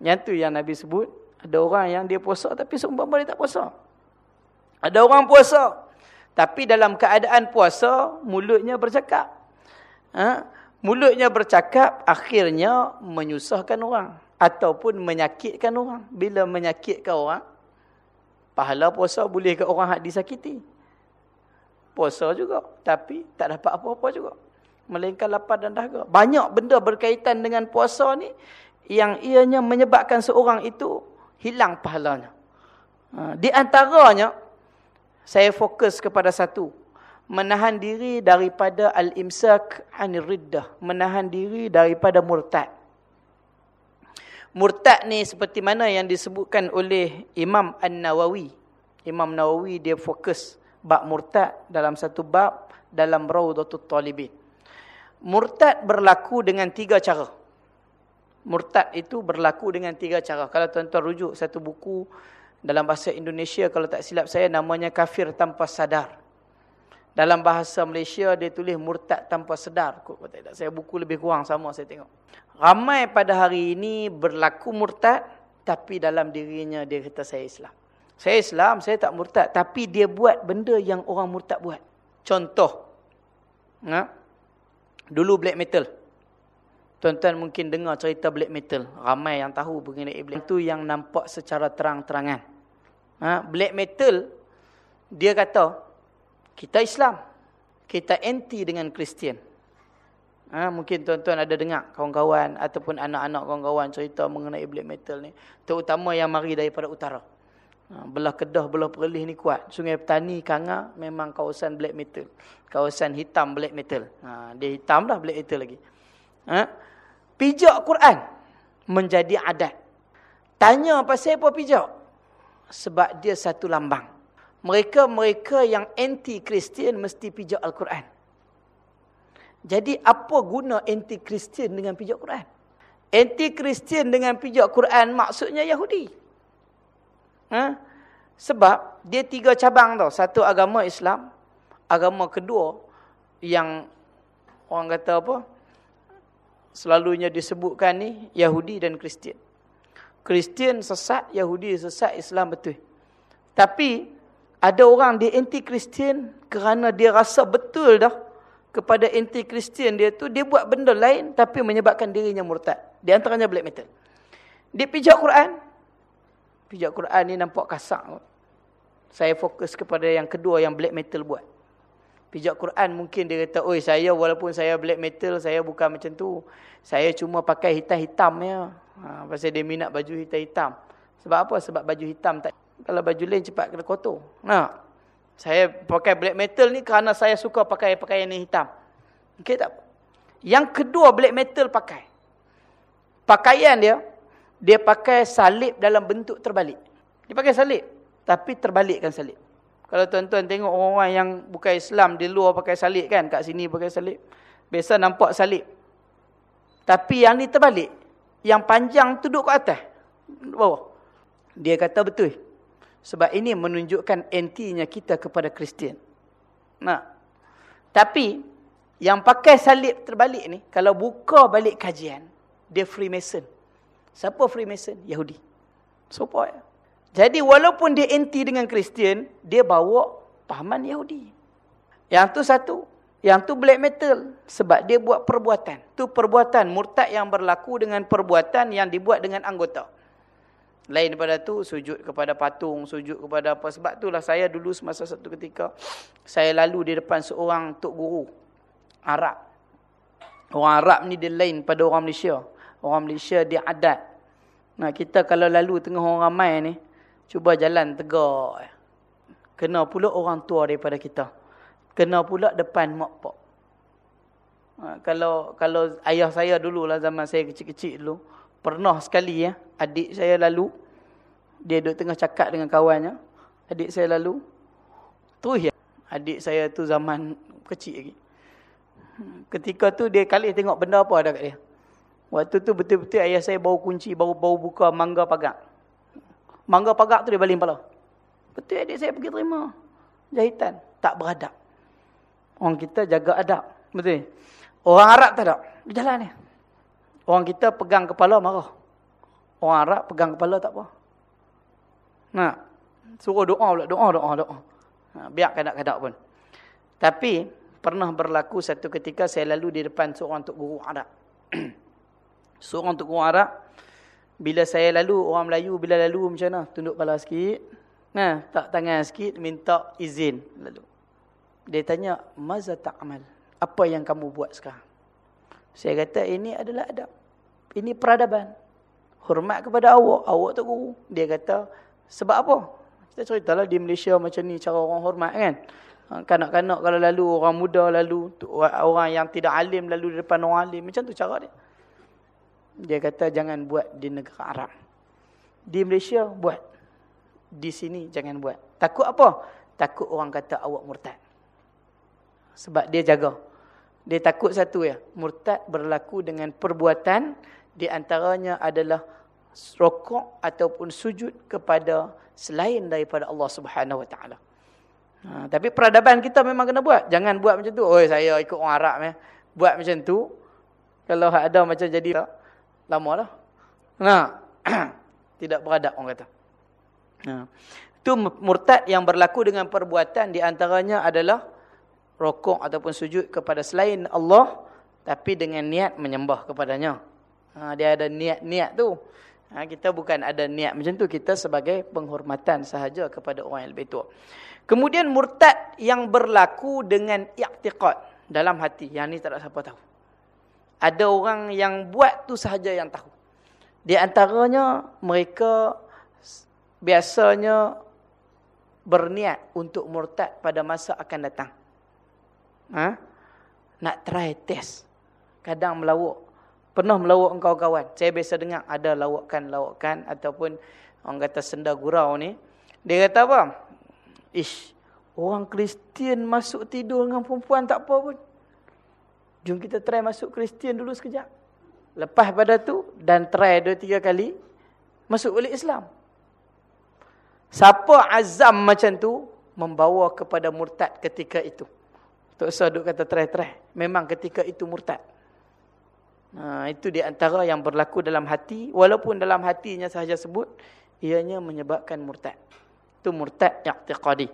Yang tu yang Nabi sebut. Ada orang yang dia puasa tapi seumpama dia tak puasa. Ada orang puasa. Tapi dalam keadaan puasa, mulutnya bercakap. Ha? Mulutnya bercakap, akhirnya menyusahkan orang ataupun menyakitkan orang. Bila menyakitkan orang, pahala puasa boleh ke orang hak disakiti. Puasa juga, tapi tak dapat apa-apa juga. Melainkan lapar dan dahaga. Banyak benda berkaitan dengan puasa ni yang ianya menyebabkan seorang itu hilang pahalanya. Ha, di antaranya, saya fokus kepada satu. Menahan diri daripada al-imsak anir riddah. Menahan diri daripada murtad. Murtad ni seperti mana yang disebutkan oleh Imam An-Nawawi. Imam Nawawi dia fokus bab murtad dalam satu bab dalam Raudatul Talibin. Murtad berlaku dengan tiga cara. Murtad itu berlaku dengan tiga cara. Kalau tuan-tuan rujuk satu buku dalam bahasa Indonesia, kalau tak silap saya, namanya kafir tanpa sadar. Dalam bahasa Malaysia, dia tulis murtad tanpa sedar. Saya buku lebih kurang sama saya tengok. Ramai pada hari ini berlaku murtad, tapi dalam dirinya dia kata saya Islam. Saya Islam, saya tak murtad. Tapi dia buat benda yang orang murtad buat. Contoh. Ha? Dulu black metal. Tuan-tuan mungkin dengar cerita black metal. Ramai yang tahu mengenai black Itu yang nampak secara terang-terangan. Ha? Black metal, dia kata, kita Islam. Kita anti dengan Kristian. Ha, mungkin tuan-tuan ada dengar kawan-kawan ataupun anak-anak kawan-kawan cerita mengenai black metal ni. Terutama yang mari daripada utara. Ha, belah Kedah, belah Perlis ni kuat. Sungai Petani, Kanga memang kawasan black metal. Kawasan hitam black metal. Ha, dia hitam dah black metal lagi. Ha? Pijak Quran menjadi adat. Tanya pasal apa pijak? Sebab dia satu lambang. Mereka-mereka yang anti-Kristian mesti pijak Al-Quran. Jadi apa guna anti-Kristian dengan pijak Quran? Anti-Kristian dengan pijak Quran maksudnya Yahudi. Ha? Sebab dia tiga cabang tau. Satu agama Islam. Agama kedua yang orang kata apa? Selalunya disebutkan ni Yahudi dan Kristian. Kristian sesat, Yahudi sesat, Islam betul. Tapi ada orang dia anti-Kristian kerana dia rasa betul dah kepada anti-Kristian dia tu dia buat benda lain tapi menyebabkan dirinya murtad. Di antaranya black metal. Dia pijak Quran, Pijak Quran ni nampak kasar. Saya fokus kepada yang kedua yang black metal buat. Pijak Quran mungkin dia kata, oi saya walaupun saya black metal, saya bukan macam tu. Saya cuma pakai hitam-hitam ya. Ha, pasal dia minat baju hitam-hitam. Sebab apa? Sebab baju hitam tak. Kalau baju lain cepat kena kotor. Nah, saya pakai black metal ni kerana saya suka pakai pakaian yang hitam. Okey tak? Yang kedua black metal pakai. Pakaian dia dia pakai salib dalam bentuk terbalik. Dia pakai salib. Tapi terbalikkan salib. Kalau tuan-tuan tengok orang-orang yang bukan Islam, di luar pakai salib kan. Kat sini pakai salib. Biasa nampak salib. Tapi yang ni terbalik. Yang panjang tu duduk kat atas. Bawah. Dia kata betul. Sebab ini menunjukkan antinya kita kepada Kristian. Nah, Tapi, yang pakai salib terbalik ni, kalau buka balik kajian, dia Freemason. Siapa Freemason? Yahudi. Siapa ya? Jadi walaupun dia anti dengan Kristian, dia bawa pahaman Yahudi. Yang tu satu. Yang tu black metal. Sebab dia buat perbuatan. Tu perbuatan murtad yang berlaku dengan perbuatan yang dibuat dengan anggota. Lain daripada tu, sujud kepada patung, sujud kepada apa. Sebab itulah saya dulu semasa satu ketika, saya lalu di depan seorang Tok Guru. Arab. Orang Arab ni dia lain pada orang Malaysia. Orang Malaysia dia adat. Nah, kita kalau lalu tengah orang ramai ni, cuba jalan tegak. Kena pula orang tua daripada kita. Kena pula depan mak pak. Ha, kalau kalau ayah saya dulu lah zaman saya kecil-kecil dulu, pernah sekali ya, adik saya lalu, dia duduk tengah cakap dengan kawannya, adik saya lalu, tu ya, adik saya tu zaman kecil lagi. Ketika tu dia kali tengok benda apa ada kat dia. Waktu tu betul-betul ayah saya bawa kunci, baru baru buka mangga pagak. Mangga pagak tu dia baling pala. Betul adik saya pergi terima. Jahitan. Tak beradab. Orang kita jaga adab. Betul. Orang Arab tak ada. Di jalan ni. Orang kita pegang kepala marah. Orang Arab pegang kepala tak apa. Nah, suruh doa pula. Doa, doa, doa. Nah, biar kadak-kadak pun. Tapi, pernah berlaku satu ketika saya lalu di depan seorang tok guru Arab. Seorang untuk orang Arab. Bila saya lalu, orang Melayu bila lalu macam mana? Tunduk kepala sikit. Nah, tak tangan sikit, minta izin. Lalu. Dia tanya, Maza ta'amal? Apa yang kamu buat sekarang? Saya kata, ini adalah adab. Ini peradaban. Hormat kepada awak. Awak tu guru. Dia kata, sebab apa? Kita ceritalah di Malaysia macam ni cara orang hormat kan. Ha, kanak-kanak kalau lalu, orang muda lalu, orang yang tidak alim lalu di depan orang alim. Macam tu cara dia. Dia kata jangan buat di negara Arab. Di Malaysia buat. Di sini jangan buat. Takut apa? Takut orang kata awak murtad. Sebab dia jaga. Dia takut satu ya. Murtad berlaku dengan perbuatan. Di antaranya adalah rokok ataupun sujud kepada selain daripada Allah Subhanahu Wa Taala. Ha, tapi peradaban kita memang kena buat. Jangan buat macam tu. Oh saya ikut orang Arab ya. Buat macam tu. Kalau ada macam jadi lama lah. Nah, tidak beradab orang kata. Nah, itu murtad yang berlaku dengan perbuatan di antaranya adalah rokok ataupun sujud kepada selain Allah tapi dengan niat menyembah kepadanya. Ha, dia ada niat-niat tu. Ha, kita bukan ada niat macam tu. Kita sebagai penghormatan sahaja kepada orang yang lebih tua. Kemudian murtad yang berlaku dengan i'tiqad dalam hati. Yang ni tak ada siapa tahu. Ada orang yang buat tu sahaja yang tahu. Di antaranya mereka biasanya berniat untuk murtad pada masa akan datang. Ha? Nak try test. Kadang melawak. Pernah melawak engkau kawan. Saya biasa dengar ada lawakan-lawakan ataupun orang kata senda gurau ni. Dia kata apa? Ish, orang Kristian masuk tidur dengan perempuan tak apa pun. Jom kita try masuk Kristian dulu sekejap. Lepas pada tu dan try dua tiga kali masuk balik Islam. Siapa azam macam tu membawa kepada murtad ketika itu. Tak usah duk kata try-try. Memang ketika itu murtad. Ha, itu di antara yang berlaku dalam hati. Walaupun dalam hatinya sahaja sebut. Ianya menyebabkan murtad. Itu murtad i'tiqadi.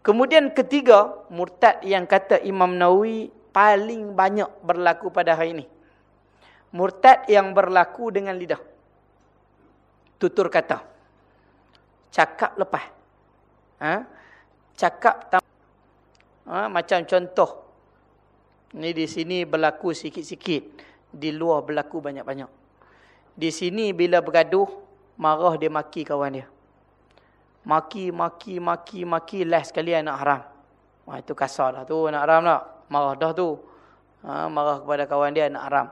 Kemudian ketiga, murtad yang kata Imam Nawawi paling banyak berlaku pada hari ini. Murtad yang berlaku dengan lidah. Tutur kata. Cakap lepas. Ha? Cakap ha? Macam contoh. Ini di sini berlaku sikit-sikit. Di luar berlaku banyak-banyak. Di sini bila bergaduh, marah dia maki kawan dia. Maki, maki, maki, maki. Last sekali anak haram. Wah, itu kasar lah tu anak haram tak? Marah dah tu. Ha, marah kepada kawan dia anak haram.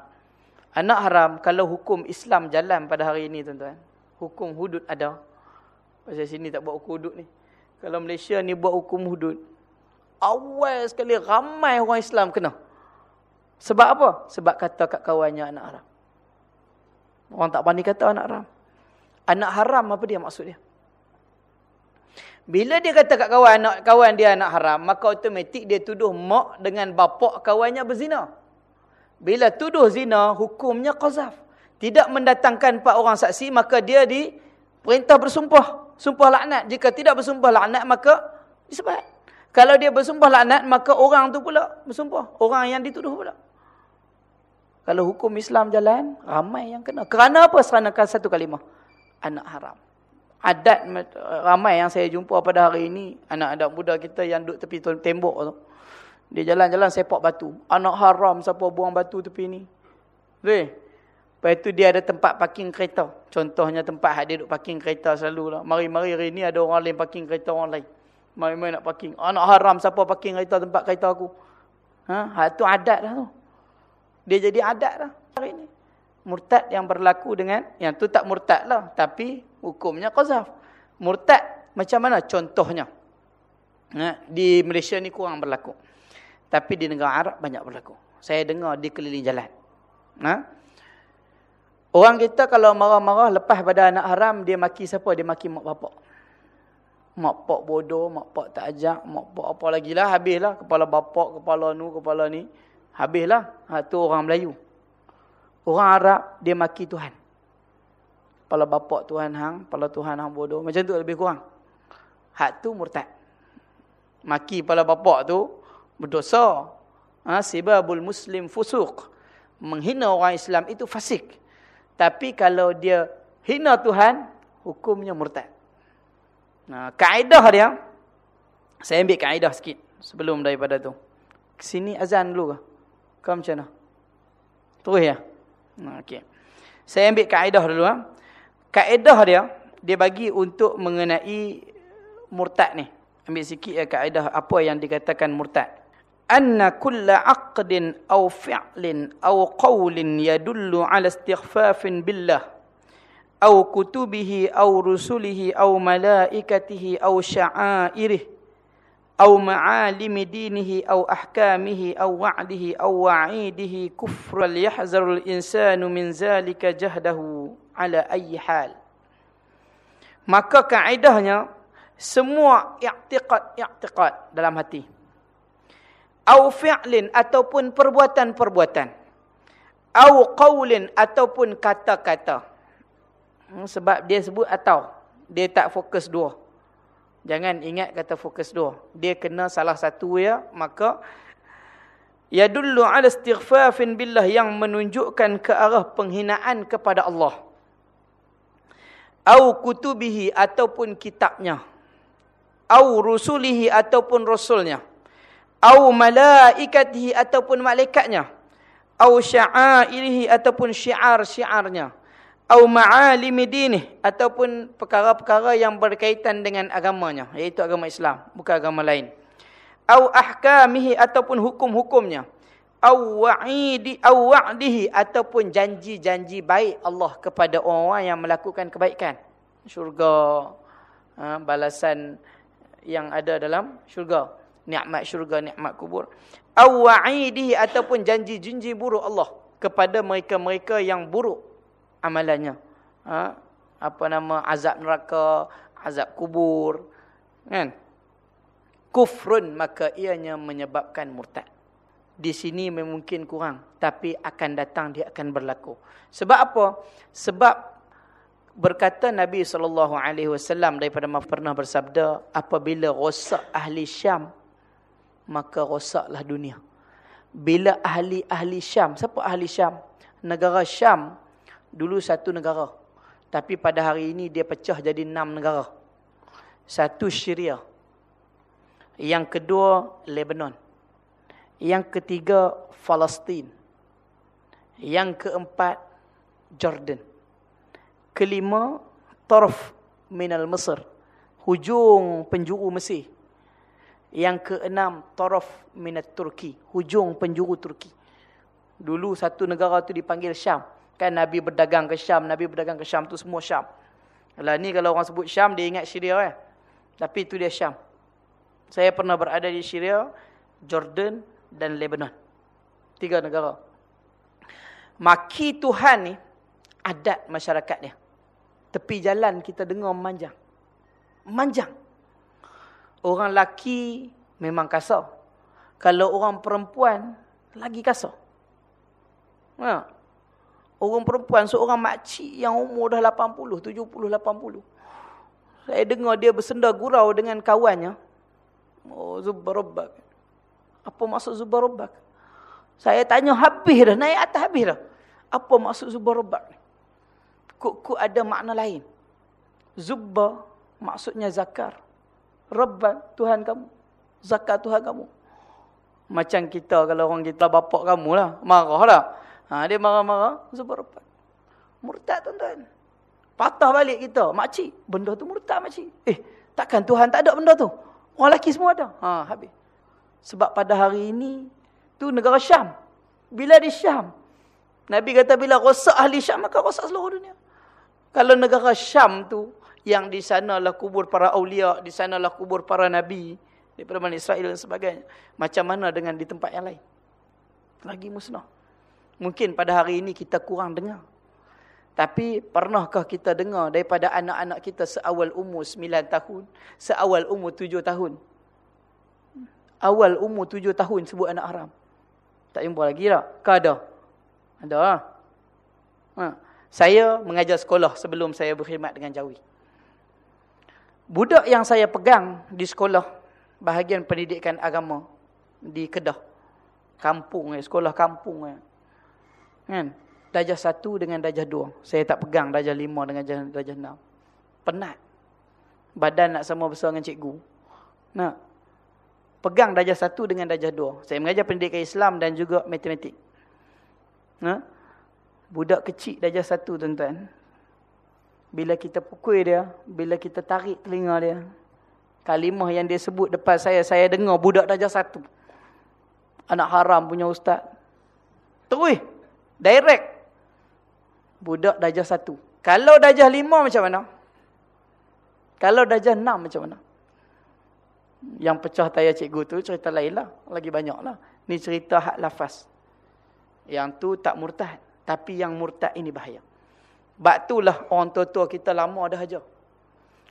Anak haram kalau hukum Islam jalan pada hari ini tuan-tuan. Hukum hudud ada. Pasal sini tak buat hukum hudud ni. Kalau Malaysia ni buat hukum hudud. Awal sekali ramai orang Islam kena. Sebab apa? Sebab kata kat kawannya anak haram. Orang tak berani kata anak haram. Anak haram apa dia maksud dia? Bila dia kata kat kawan anak kawan dia anak haram, maka automatik dia tuduh mak dengan bapak kawannya berzina. Bila tuduh zina, hukumnya qazaf. Tidak mendatangkan empat orang saksi, maka dia diperintah bersumpah. Sumpah laknat. Jika tidak bersumpah laknat, maka disebut. Kalau dia bersumpah laknat, maka orang tu pula bersumpah. Orang yang dituduh pula. Kalau hukum Islam jalan, ramai yang kena. Kerana apa? Kerana satu kalimah. Anak haram adat ramai yang saya jumpa pada hari ini anak-anak muda kita yang duduk tepi tembok tu dia jalan-jalan sepak batu anak haram siapa buang batu tepi ni Weh. Lepas itu dia ada tempat parking kereta. Contohnya tempat dia duduk parking kereta selalu lah. Mari-mari hari ni ada orang lain parking kereta orang lain. Mari-mari nak parking. Anak haram siapa parking kereta tempat kereta aku. Ha? Itu adat lah tu. Dia jadi adat ni. Murtad yang berlaku dengan, yang tu tak murtad lah. Tapi hukumnya qazaf. Murtad macam mana contohnya? Ha, di Malaysia ni kurang berlaku. Tapi di negara Arab banyak berlaku. Saya dengar di keliling jalan. Ha? Orang kita kalau marah-marah lepas pada anak haram dia maki siapa? Dia maki mak bapak. Mak pak bodoh, mak pak tak ajak, mak pak apa lagi lah. Habislah kepala bapak, kepala nu, kepala ni. Habislah. Ha, tu orang Melayu. Orang Arab dia maki Tuhan. Pala bapak Tuhan hang, pala Tuhan hang bodoh. Macam tu lebih kurang. Hak tu murtad. Maki pala bapak tu berdosa. Ha, sibabul muslim fusuk. Menghina orang Islam itu fasik. Tapi kalau dia hina Tuhan, hukumnya murtad. Nah, kaedah dia, saya ambil kaedah sikit sebelum daripada tu. Sini azan dulu ke? Kau macam mana? Terus ya? Nah, okay. Saya ambil kaedah dulu. Ha? kaedah dia dia bagi untuk mengenai murtad ni ambil sikit ya kaedah apa yang dikatakan murtad anna kulla aqdin aw fi'lin aw qawlin yadullu ala istighfafin billah aw kutubihi aw rusulihi aw malaikatihi aw sya'airihi أو معالم دينه أو أحكامه أو وعده أو وعيده كفر ليحذر الإنسان من ذلك جهده على أي حال maka kaedahnya semua i'tiqad-i'tiqad dalam hati au fi'lin ataupun perbuatan-perbuatan au qaulin ataupun kata-kata hmm, sebab dia sebut atau dia tak fokus dua Jangan ingat kata fokus dua. Dia kena salah satu ya, maka ya dulu ala istighfafin billah yang menunjukkan ke arah penghinaan kepada Allah. Au kutubihi ataupun kitabnya. Au rusulihi ataupun rasulnya. Au malaikatihi ataupun malaikatnya. Au sya'airihi ataupun syiar-syiarnya au ma'alimi dinih ataupun perkara-perkara yang berkaitan dengan agamanya iaitu agama Islam bukan agama lain. Au ahkamihi ataupun hukum-hukumnya. Au wa'idi au wa'dihi ataupun janji-janji baik Allah kepada orang-orang yang melakukan kebaikan. Syurga ha, balasan yang ada dalam syurga. Nikmat syurga nikmat kubur. Au wa'idihi ataupun janji-janji buruk Allah kepada mereka-mereka yang buruk amalannya. Ha? Apa nama azab neraka, azab kubur, kan? Kufrun maka ianya menyebabkan murtad. Di sini mungkin kurang, tapi akan datang dia akan berlaku. Sebab apa? Sebab berkata Nabi wasallam daripada pernah bersabda, apabila rosak ahli Syam, maka rosaklah dunia. Bila ahli-ahli Syam, siapa ahli Syam? Negara Syam Dulu satu negara. Tapi pada hari ini dia pecah jadi enam negara. Satu Syria. Yang kedua Lebanon. Yang ketiga Palestin. Yang keempat Jordan. Kelima Tarf minal Mesir. Hujung penjuru Mesir. Yang keenam Tarf minat Turki. Hujung penjuru Turki. Dulu satu negara tu dipanggil Syam. Kan Nabi berdagang ke Syam, Nabi berdagang ke Syam tu semua Syam. Lah ni kalau orang sebut Syam dia ingat Syria eh. Tapi itu dia Syam. Saya pernah berada di Syria, Jordan dan Lebanon. Tiga negara. Maki Tuhan ni adat masyarakat dia. Tepi jalan kita dengar memanjang. Memanjang. Orang laki memang kasar. Kalau orang perempuan lagi kasar. Ha. Orang perempuan seorang makcik yang umur dah 80, 70, 80. Saya dengar dia bersenda gurau dengan kawannya. Oh, Zubarobak. Apa maksud Zubarobak? Saya tanya habis dah, naik atas habis dah. Apa maksud Zubarobak? Kuk-kuk ada makna lain. Zubba maksudnya zakar. Rabban Tuhan kamu. Zakat Tuhan kamu. Macam kita kalau orang kita bapak kamu lah. Marah lah. Ha, dia marah-marah, Zubarbat. Murtad tuan-tuan. Patah balik kita. Makcik, benda tu murtad makcik. Eh, takkan Tuhan tak ada benda tu? Orang lelaki semua ada. Ha, habis. Sebab pada hari ini, tu negara Syam. Bila di Syam, Nabi kata bila rosak ahli Syam, maka rosak seluruh dunia. Kalau negara Syam tu, yang di sanalah kubur para awliya, di sanalah kubur para Nabi, daripada Bani Israel dan sebagainya. Macam mana dengan di tempat yang lain? Lagi musnah. Mungkin pada hari ini kita kurang dengar. Tapi pernahkah kita dengar daripada anak-anak kita seawal umur 9 tahun, seawal umur 7 tahun? Awal umur 7 tahun sebut anak haram. Tak jumpa lagi tak? Ke ada? Ada lah. Ha. Saya mengajar sekolah sebelum saya berkhidmat dengan Jawi. Budak yang saya pegang di sekolah, bahagian pendidikan agama di Kedah. Kampung, eh, sekolah kampung. Eh. Kan? Darjah satu dengan darjah dua. Saya tak pegang darjah lima dengan darjah enam. Penat. Badan nak sama besar dengan cikgu. Nak. Pegang darjah satu dengan darjah dua. Saya mengajar pendidikan Islam dan juga matematik. Nah, Budak kecil darjah satu tuan-tuan. Bila kita pukul dia, bila kita tarik telinga dia, kalimah yang dia sebut depan saya, saya dengar budak darjah satu. Anak haram punya ustaz. Terus. Direct. Budak darjah satu. Kalau darjah lima macam mana? Kalau darjah enam macam mana? Yang pecah tayar cikgu tu cerita lain lah. Lagi banyak lah. Ni cerita hak lafaz. Yang tu tak murtad. Tapi yang murtad ini bahaya. Sebab itulah orang tua-tua kita lama dah ajar.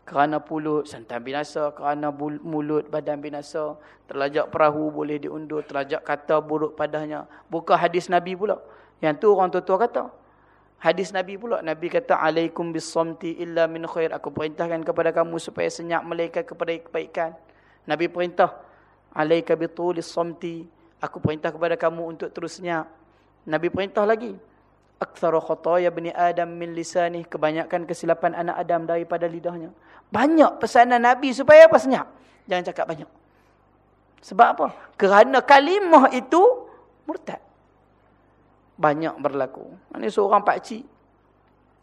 Kerana pulut santan binasa, kerana mulut badan binasa, terlajak perahu boleh diundur, terlajak kata buruk padanya. Bukan hadis Nabi pula. Yang tu orang tua-tua kata. Hadis Nabi pula. Nabi kata, Alaikum bisomti illa min khair. Aku perintahkan kepada kamu supaya senyap melaikat kepada kebaikan. Nabi perintah, Alaika bitulis somti. Aku perintah kepada kamu untuk terus senyap. Nabi perintah lagi. Aktharu khataya bani Adam min lisanih. Kebanyakan kesilapan anak Adam daripada lidahnya. Banyak pesanan Nabi supaya apa senyap. Jangan cakap banyak. Sebab apa? Kerana kalimah itu murtad. Banyak berlaku. Ini seorang pakcik.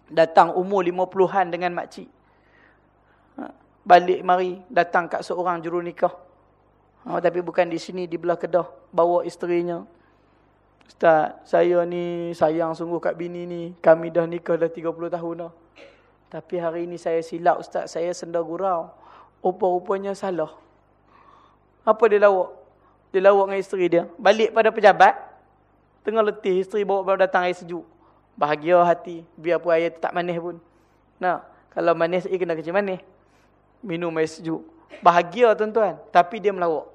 Datang umur lima puluhan dengan makcik. Ha, balik mari. Datang kat seorang jurunikah. Oh, tapi bukan di sini, di belah kedah. Bawa isterinya. Ustaz, saya ni sayang sungguh kat bini ni. Kami dah nikah dah 30 tahun dah. Tapi hari ini saya silap ustaz, saya senda gurau. Rupa-rupanya salah. Apa dia lawak? Dia lawak dengan isteri dia. Balik pada pejabat. Tengah letih, isteri bawa datang air sejuk. Bahagia hati. Biar pun air tak manis pun. Nah, kalau manis, ia kena kecil manis. Minum air sejuk. Bahagia tuan-tuan. Tapi dia melawak.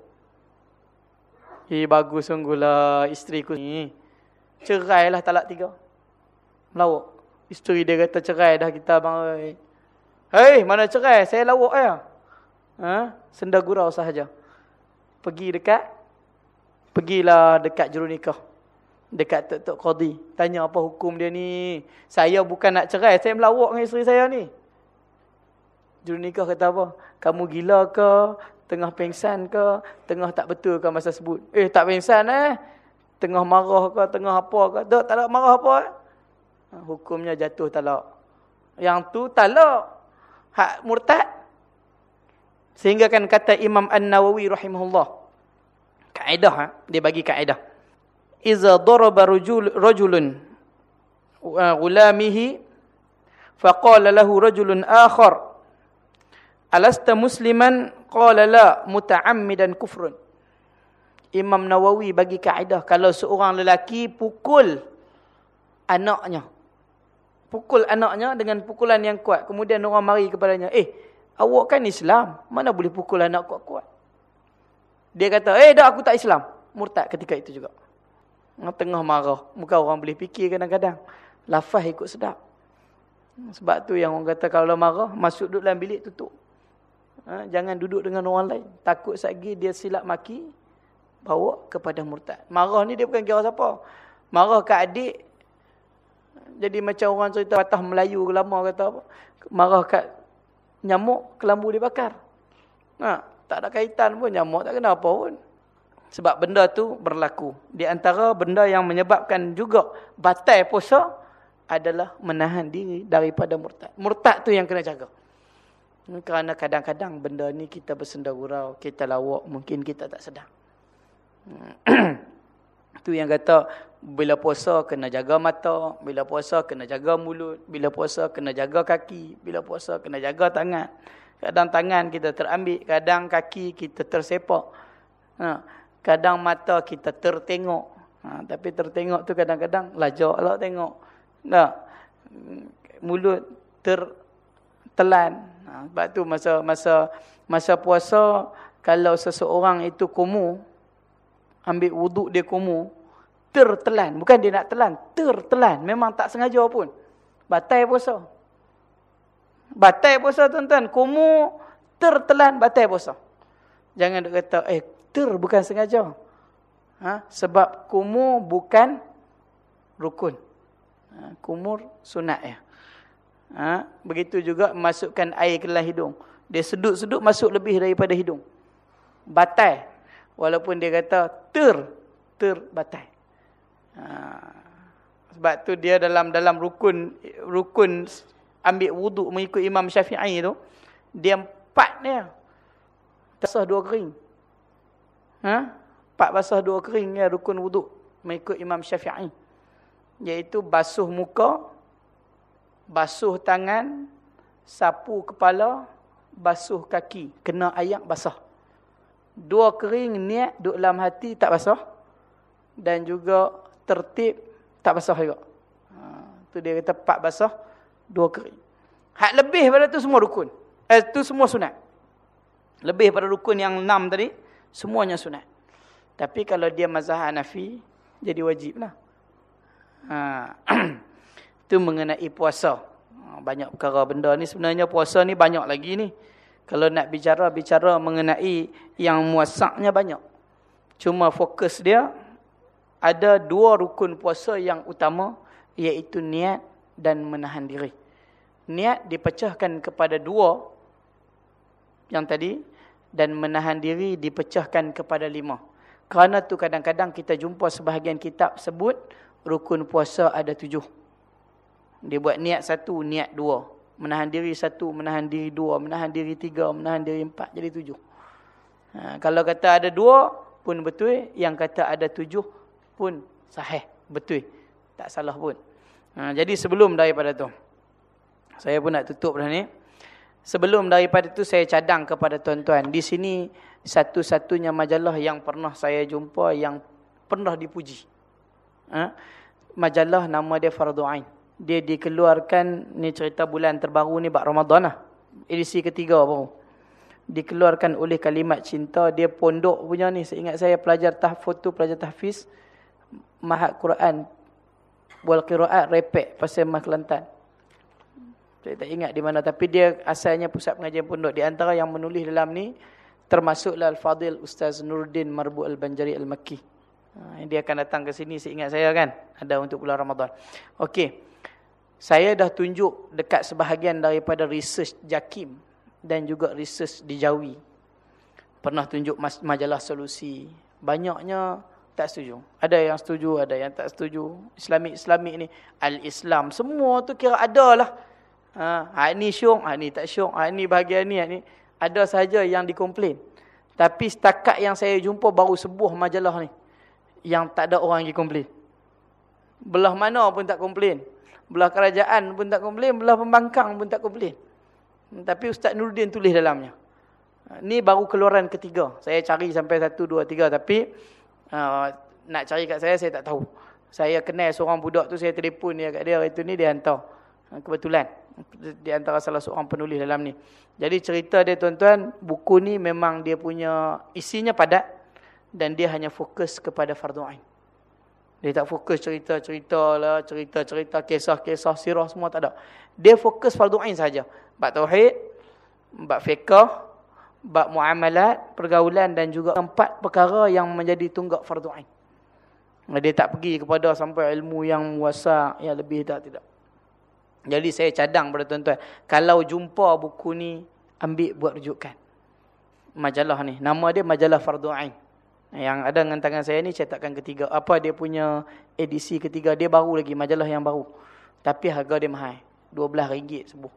Eh, bagus sungguhlah isteriku ni. Cerailah talak tiga. Melawak. Isteri dia kata cerai dah kita abang. Hei, mana cerai? Saya lawak ya. Ha? Senda gurau sahaja. Pergi dekat. Pergilah dekat jurunikah. Dekat Tok Tok Qadi. Tanya apa hukum dia ni. Saya bukan nak cerai. Saya melawak dengan isteri saya ni. Jurunikah kata apa? Kamu gila ke? Tengah pengsan ke? Tengah tak betul ke masa sebut? Eh, tak pengsan eh? Tengah marah ke? Tengah apa ke? Tak, tak ada marah apa eh? Hukumnya jatuh talak. Yang tu talak. Hak murtad. Sehingga kan kata Imam An-Nawawi rahimahullah. Kaedah. Ha? Dia bagi kaedah. Iza daraba rajul, rajulun gulamihi faqala lahu rajulun akhar alasta musliman qala la muta'ammidan kufrun Imam Nawawi bagi kaedah kalau seorang lelaki pukul anaknya pukul anaknya dengan pukulan yang kuat. Kemudian orang mari kepadanya, eh, awak kan Islam. Mana boleh pukul anak kuat-kuat? Dia kata, eh, dah aku tak Islam. Murtad ketika itu juga. Tengah marah. Muka orang boleh fikir kadang-kadang. Lafaz ikut sedap. Sebab tu yang orang kata kalau marah, masuk duduk dalam bilik tutup. Ha, jangan duduk dengan orang lain. Takut lagi dia silap maki, bawa kepada murtad. Marah ni dia bukan kira siapa. Marah ke adik, jadi macam orang cerita patah Melayu lama kata apa. Marah kat nyamuk, kelambu dibakar. Ha, tak ada kaitan pun nyamuk, tak kena apa pun. Sebab benda tu berlaku. Di antara benda yang menyebabkan juga batal puasa adalah menahan diri daripada murtad. Murtad tu yang kena jaga. Kerana kadang-kadang benda ni kita bersenda gurau, kita lawak, mungkin kita tak sedar. Itu yang kata bila puasa kena jaga mata, bila puasa kena jaga mulut, bila puasa kena jaga kaki, bila puasa kena jaga tangan. Kadang tangan kita terambil, kadang kaki kita tersepak. Ha, kadang mata kita tertengok. Ha, tapi tertengok tu kadang-kadang lajak lah tengok. Nah, mulut tertelan. Ha, sebab tu masa masa masa puasa kalau seseorang itu kumuh ambil wuduk dia kumuh tertelan. Bukan dia nak telan. Tertelan. Memang tak sengaja pun. Batai puasa. Batai puasa tuan-tuan. Kumu tertelan batai puasa. Jangan kata, eh ter bukan sengaja. Ha? Sebab kumu bukan rukun. Ha? Kumur sunat ya. Ha? Begitu juga masukkan air ke dalam hidung. Dia sedut-sedut masuk lebih daripada hidung. Batai. Walaupun dia kata ter, ter batai. Ha. Sebab tu dia dalam dalam rukun rukun ambil wuduk mengikut Imam Syafi'i tu, dia empat dia. Tak sah dua kering. Ha? empat basah dua kering ya rukun wuduk mengikut Imam Syafi'i. Iaitu basuh muka, basuh tangan, sapu kepala, basuh kaki. Kena ayak basah. Dua kering niat duduk dalam hati tak basah. Dan juga tertib tak basah juga. Ha, tu dia kata empat basah, dua kering. Hak lebih pada tu semua rukun. Eh, tu semua sunat. Lebih pada rukun yang enam tadi, semuanya sunat. Tapi kalau dia mazhab Hanafi, jadi wajib lah. Ha. Itu mengenai puasa. Ha, banyak perkara benda ni. Sebenarnya puasa ni banyak lagi ni. Kalau nak bicara, bicara mengenai yang muasaknya banyak. Cuma fokus dia, ada dua rukun puasa yang utama, iaitu niat dan menahan diri. Niat dipecahkan kepada dua, yang tadi, dan menahan diri dipecahkan kepada lima. Kerana tu kadang-kadang kita jumpa sebahagian kitab sebut rukun puasa ada tujuh. Dia buat niat satu, niat dua. Menahan diri satu, menahan diri dua, menahan diri tiga, menahan diri empat. Jadi tujuh. Ha, kalau kata ada dua pun betul. Yang kata ada tujuh pun sahih. Betul. Tak salah pun. Ha, jadi sebelum daripada tu. Saya pun nak tutup dah ni. Sebelum daripada tu saya cadang kepada tuan-tuan. Di sini satu-satunya majalah yang pernah saya jumpa yang pernah dipuji. Ha? Majalah nama dia Fardu Ain. Dia dikeluarkan ni cerita bulan terbaru ni bab Ramadan lah. Edisi ketiga baru. Dikeluarkan oleh kalimat cinta dia pondok punya ni. Seingat saya pelajar foto pelajar tahfiz Mahat Quran wal qiraat repek pasal Mas Kelantan. Saya tak ingat di mana tapi dia asalnya pusat pengajian pondok di antara yang menulis dalam ni termasuklah Al-Fadil Ustaz Nuruddin Marbu Al-Banjari Al-Makki. Ha, dia akan datang ke sini seingat saya kan. Ada untuk bulan Ramadan. Okey. Saya dah tunjuk dekat sebahagian daripada research JAKIM. Dan juga research di Jawi. Pernah tunjuk majalah solusi. Banyaknya tak setuju. Ada yang setuju, ada yang tak setuju. Islamik-Islamik ni. Al-Islam. Semua tu kira ada lah. Ha, hak ni syok, hak ni tak syok. Hak ni bahagian ni, hak ni ada saja yang dikomplain. Tapi setakat yang saya jumpa baru sebuah majalah ni. Yang tak ada orang yang komplain. Belah mana pun tak komplain. Belah kerajaan pun tak komplain. Belah pembangkang pun tak komplain. Tapi Ustaz Nuruddin tulis dalamnya. Ni baru keluaran ketiga. Saya cari sampai satu, dua, tiga. Tapi uh, nak cari kat saya, saya tak tahu. Saya kenal seorang budak tu, saya telefon dia kat dia. Itu ni dia hantar. Kebetulan di antara salah seorang penulis dalam ni. Jadi cerita dia tuan-tuan, buku ni memang dia punya isinya padat dan dia hanya fokus kepada fardu ain. Dia tak fokus cerita-cerita lah, cerita-cerita, kisah-kisah, sirah semua tak ada. Dia fokus fardu ain saja. Bab tauhid, bab fiqh, bab muamalat, pergaulan dan juga empat perkara yang menjadi tunggak fardu ain. Dia tak pergi kepada sampai ilmu yang muasa yang lebih tak tidak. Jadi saya cadang pada tuan-tuan. Kalau jumpa buku ni, ambil buat rujukan. Majalah ni. Nama dia Majalah Fardu Ain. Yang ada dengan tangan saya ni cetakan ketiga. Apa dia punya edisi ketiga. Dia baru lagi. Majalah yang baru. Tapi harga dia mahal. RM12 sebuah.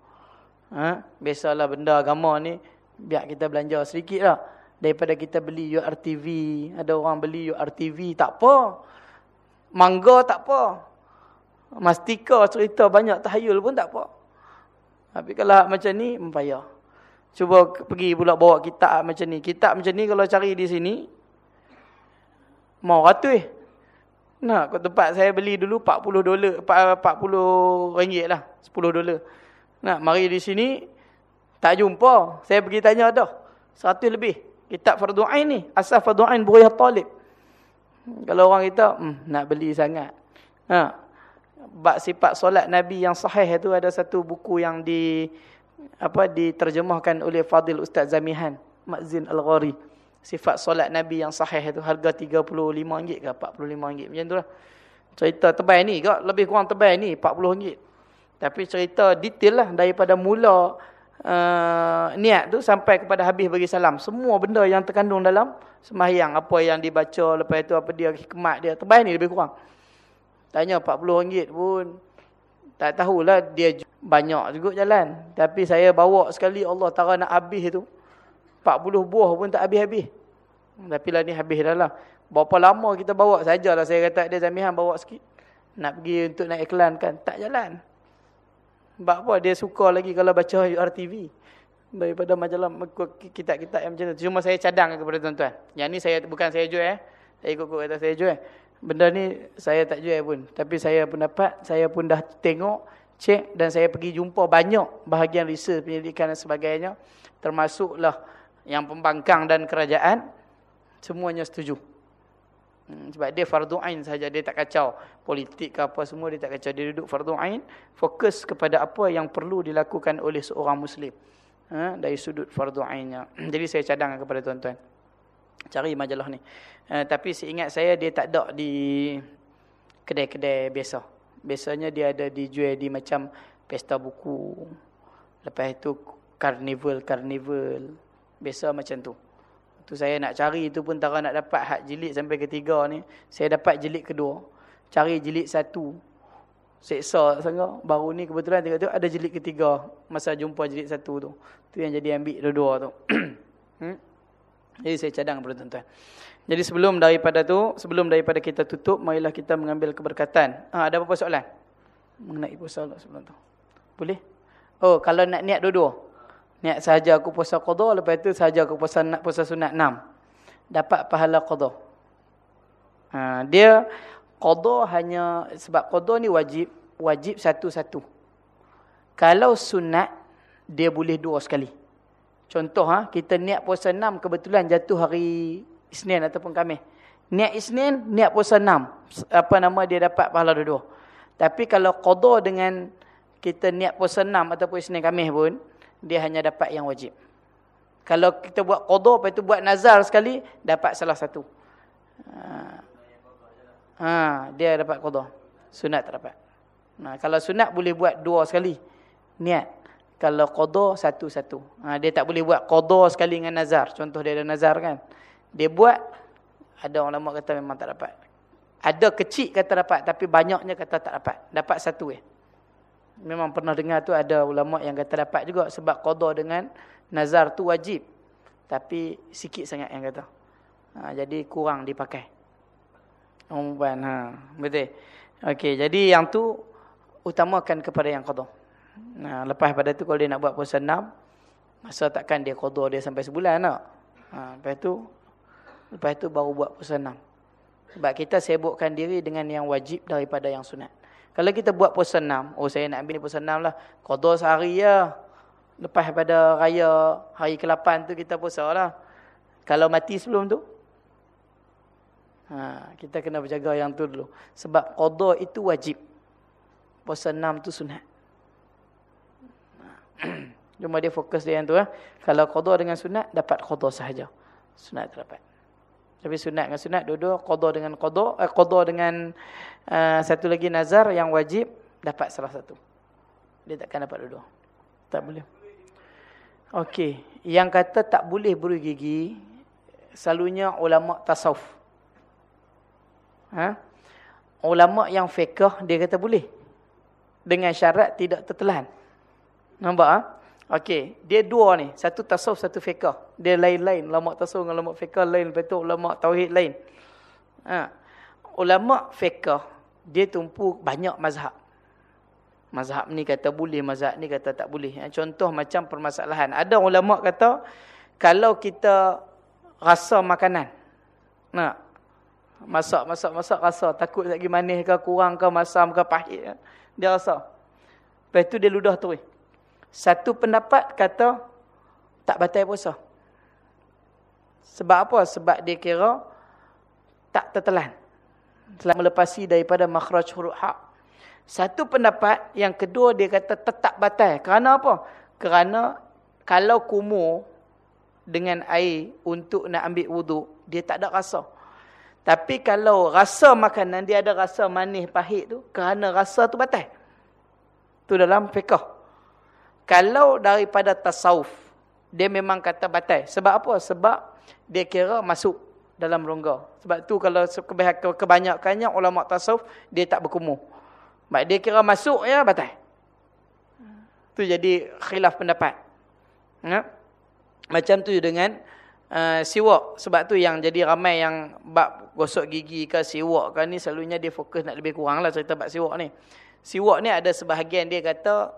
Ha? Biasalah benda agama ni. Biar kita belanja sedikit lah. Daripada kita beli URTV. Ada orang beli URTV. Tak apa. Mangga tak apa. Mastika cerita banyak tahayul pun tak apa. Tapi kalau macam ni, payah. Cuba pergi pula bawa kitab macam ni. Kitab macam ni kalau cari di sini, mau ratus. Nah, ke tempat saya beli dulu 40 dolar, 40 ringgit lah, 10 dolar. Nah, mari di sini, tak jumpa. Saya pergi tanya dah, 100 lebih. Kitab Fardu Ain ni, asal Fardu Ain Buriyah Talib. Kalau orang kata, hmm, nak beli sangat. Ha, bab sifat solat Nabi yang sahih itu ada satu buku yang di apa diterjemahkan oleh Fadil Ustaz Zamihan Mazin Al-Ghari. Sifat solat Nabi yang sahih itu harga RM35 ke RM45 macam itulah. Cerita tebal ni ke lebih kurang tebal ni RM40. Tapi cerita detail lah daripada mula uh, niat tu sampai kepada habis bagi salam. Semua benda yang terkandung dalam sembahyang apa yang dibaca lepas itu apa dia hikmat dia tebal ni lebih kurang. Tanya RM40 pun. Tak tahulah dia banyak juga jalan. Tapi saya bawa sekali Allah Ta'ala nak habis tu. 40 buah pun tak habis-habis. Tapi lah ni habis dah lah. Berapa lama kita bawa sajalah saya kata dia Zamihan bawa sikit. Nak pergi untuk nak iklankan. Tak jalan. Sebab apa? Dia suka lagi kalau baca URTV. Daripada majalah kitab-kitab yang macam tu. Cuma saya cadang kepada tuan-tuan. Yang ni saya bukan saya jual eh. Saya ikut-ikut kata saya jual. Benda ni saya tak jual pun. Tapi saya pun dapat. Saya pun dah tengok. Cek. Dan saya pergi jumpa banyak bahagian research penyelidikan dan sebagainya. Termasuklah yang pembangkang dan kerajaan. Semuanya setuju. Hmm, sebab dia fardu ain saja dia tak kacau politik ke apa semua dia tak kacau dia duduk fardu ain fokus kepada apa yang perlu dilakukan oleh seorang muslim ha, dari sudut fardu ainnya jadi saya cadang kepada tuan-tuan cari majalah ni ha, tapi seingat saya dia tak ada di kedai-kedai biasa biasanya dia ada dijual di macam pesta buku lepas itu carnival biasa macam tu Tu saya nak cari itu pun tak nak dapat hak jilid sampai ketiga ni. Saya dapat jilid kedua. Cari jilid satu. Seksa sangat. Baru ni kebetulan tengok tu ada jilid ketiga. Masa jumpa jilid satu tu. Tu yang jadi ambil dua-dua tu. hmm? Jadi saya cadang kepada tuan-tuan. Jadi sebelum daripada tu, sebelum daripada kita tutup, marilah kita mengambil keberkatan. Ha, ada apa-apa soalan? Mengenai puasa sebelum tu. Boleh? Oh, kalau nak niat dua-dua. Niat sahaja aku puasa qadha lepas tu sahaja aku puasa nak puasa sunat 6. Dapat pahala qadha. Ha, dia qadha hanya sebab qadha ni wajib wajib satu-satu. Kalau sunat dia boleh dua sekali. Contoh ha kita niat puasa 6 kebetulan jatuh hari Isnin ataupun Khamis. Niat Isnin, niat puasa 6. Apa nama dia dapat pahala dua-dua. Tapi kalau qadha dengan kita niat puasa 6 ataupun Isnin Khamis pun dia hanya dapat yang wajib. Kalau kita buat qada lepas itu buat nazar sekali dapat salah satu. Ha, ha dia dapat qada. Sunat tak dapat. Nah, kalau sunat boleh buat dua sekali. Niat. Kalau qada satu-satu. Ha, dia tak boleh buat qada sekali dengan nazar. Contoh dia ada nazar kan. Dia buat ada orang lama kata memang tak dapat. Ada kecil kata dapat tapi banyaknya kata tak dapat. Dapat satu eh memang pernah dengar tu ada ulama yang kata dapat juga sebab qada dengan nazar tu wajib. Tapi sikit sangat yang kata. Ha, jadi kurang dipakai. Umpan ha betul. Okey, jadi yang tu utamakan kepada yang qada. Nah, lepas pada tu kalau dia nak buat puasa 6, masa takkan dia qada dia sampai sebulan tak? Ha, lepas tu lepas tu baru buat puasa 6. Sebab kita sibukkan diri dengan yang wajib daripada yang sunat. Kalau kita buat puasa enam, oh saya nak ambil puasa enam lah. Qadha sehari ya. Lepas pada raya hari ke-8 tu kita puasa lah. Kalau mati sebelum tu. Ha, kita kena berjaga yang tu dulu. Sebab qadha itu wajib. Puasa enam tu sunat. Cuma dia fokus dia yang tu. Eh. Kalau qadha dengan sunat, dapat qadha sahaja. Sunat terdapat. Tapi sunat dengan sunat dua-dua qada dengan qada eh, qada dengan uh, satu lagi nazar yang wajib dapat salah satu. Dia takkan dapat dua-dua. Tak boleh. Okey, yang kata tak boleh buru gigi selalunya ulama tasawuf. Ha? Ulama yang fiqh dia kata boleh. Dengan syarat tidak tertelan. Nampak ah? Ha? Okey, dia dua ni, satu tasawuf, satu fiqh. Dia lain-lain, ulama tasawuf dengan ulama fiqh lain, tu ulama tauhid lain. Ha. Ulama fiqh dia tumpu banyak mazhab. Mazhab ni kata boleh, mazhab ni kata tak boleh. Ha. Contoh macam permasalahan. Ada ulama kata kalau kita rasa makanan. Nak masak masak masak rasa takut lagi manis ke kurang ke masam ke pahit. Dia rasa. Lepas tu dia ludah terus. Satu pendapat kata tak batal puasa. Sebab apa? Sebab dia kira tak tertelan. Telah melepasi daripada makhraj huruf haq. Satu pendapat yang kedua dia kata tetap batal. Kerana apa? Kerana kalau kumur dengan air untuk nak ambil wuduk, dia tak ada rasa. Tapi kalau rasa makanan dia ada rasa manis pahit tu, kerana rasa tu batal. Tu dalam fiqh. Kalau daripada tasawuf, dia memang kata batal. Sebab apa? Sebab dia kira masuk dalam rongga. Sebab tu kalau kebanyakannya ulama tasawuf, dia tak berkumur. Baik dia kira masuk ya batal. Tu jadi khilaf pendapat. Ya? Macam tu dengan uh, siwak. Sebab tu yang jadi ramai yang bab gosok gigi ke siwak ke ni selalunya dia fokus nak lebih kurang lah cerita bab siwak ni. Siwak ni ada sebahagian dia kata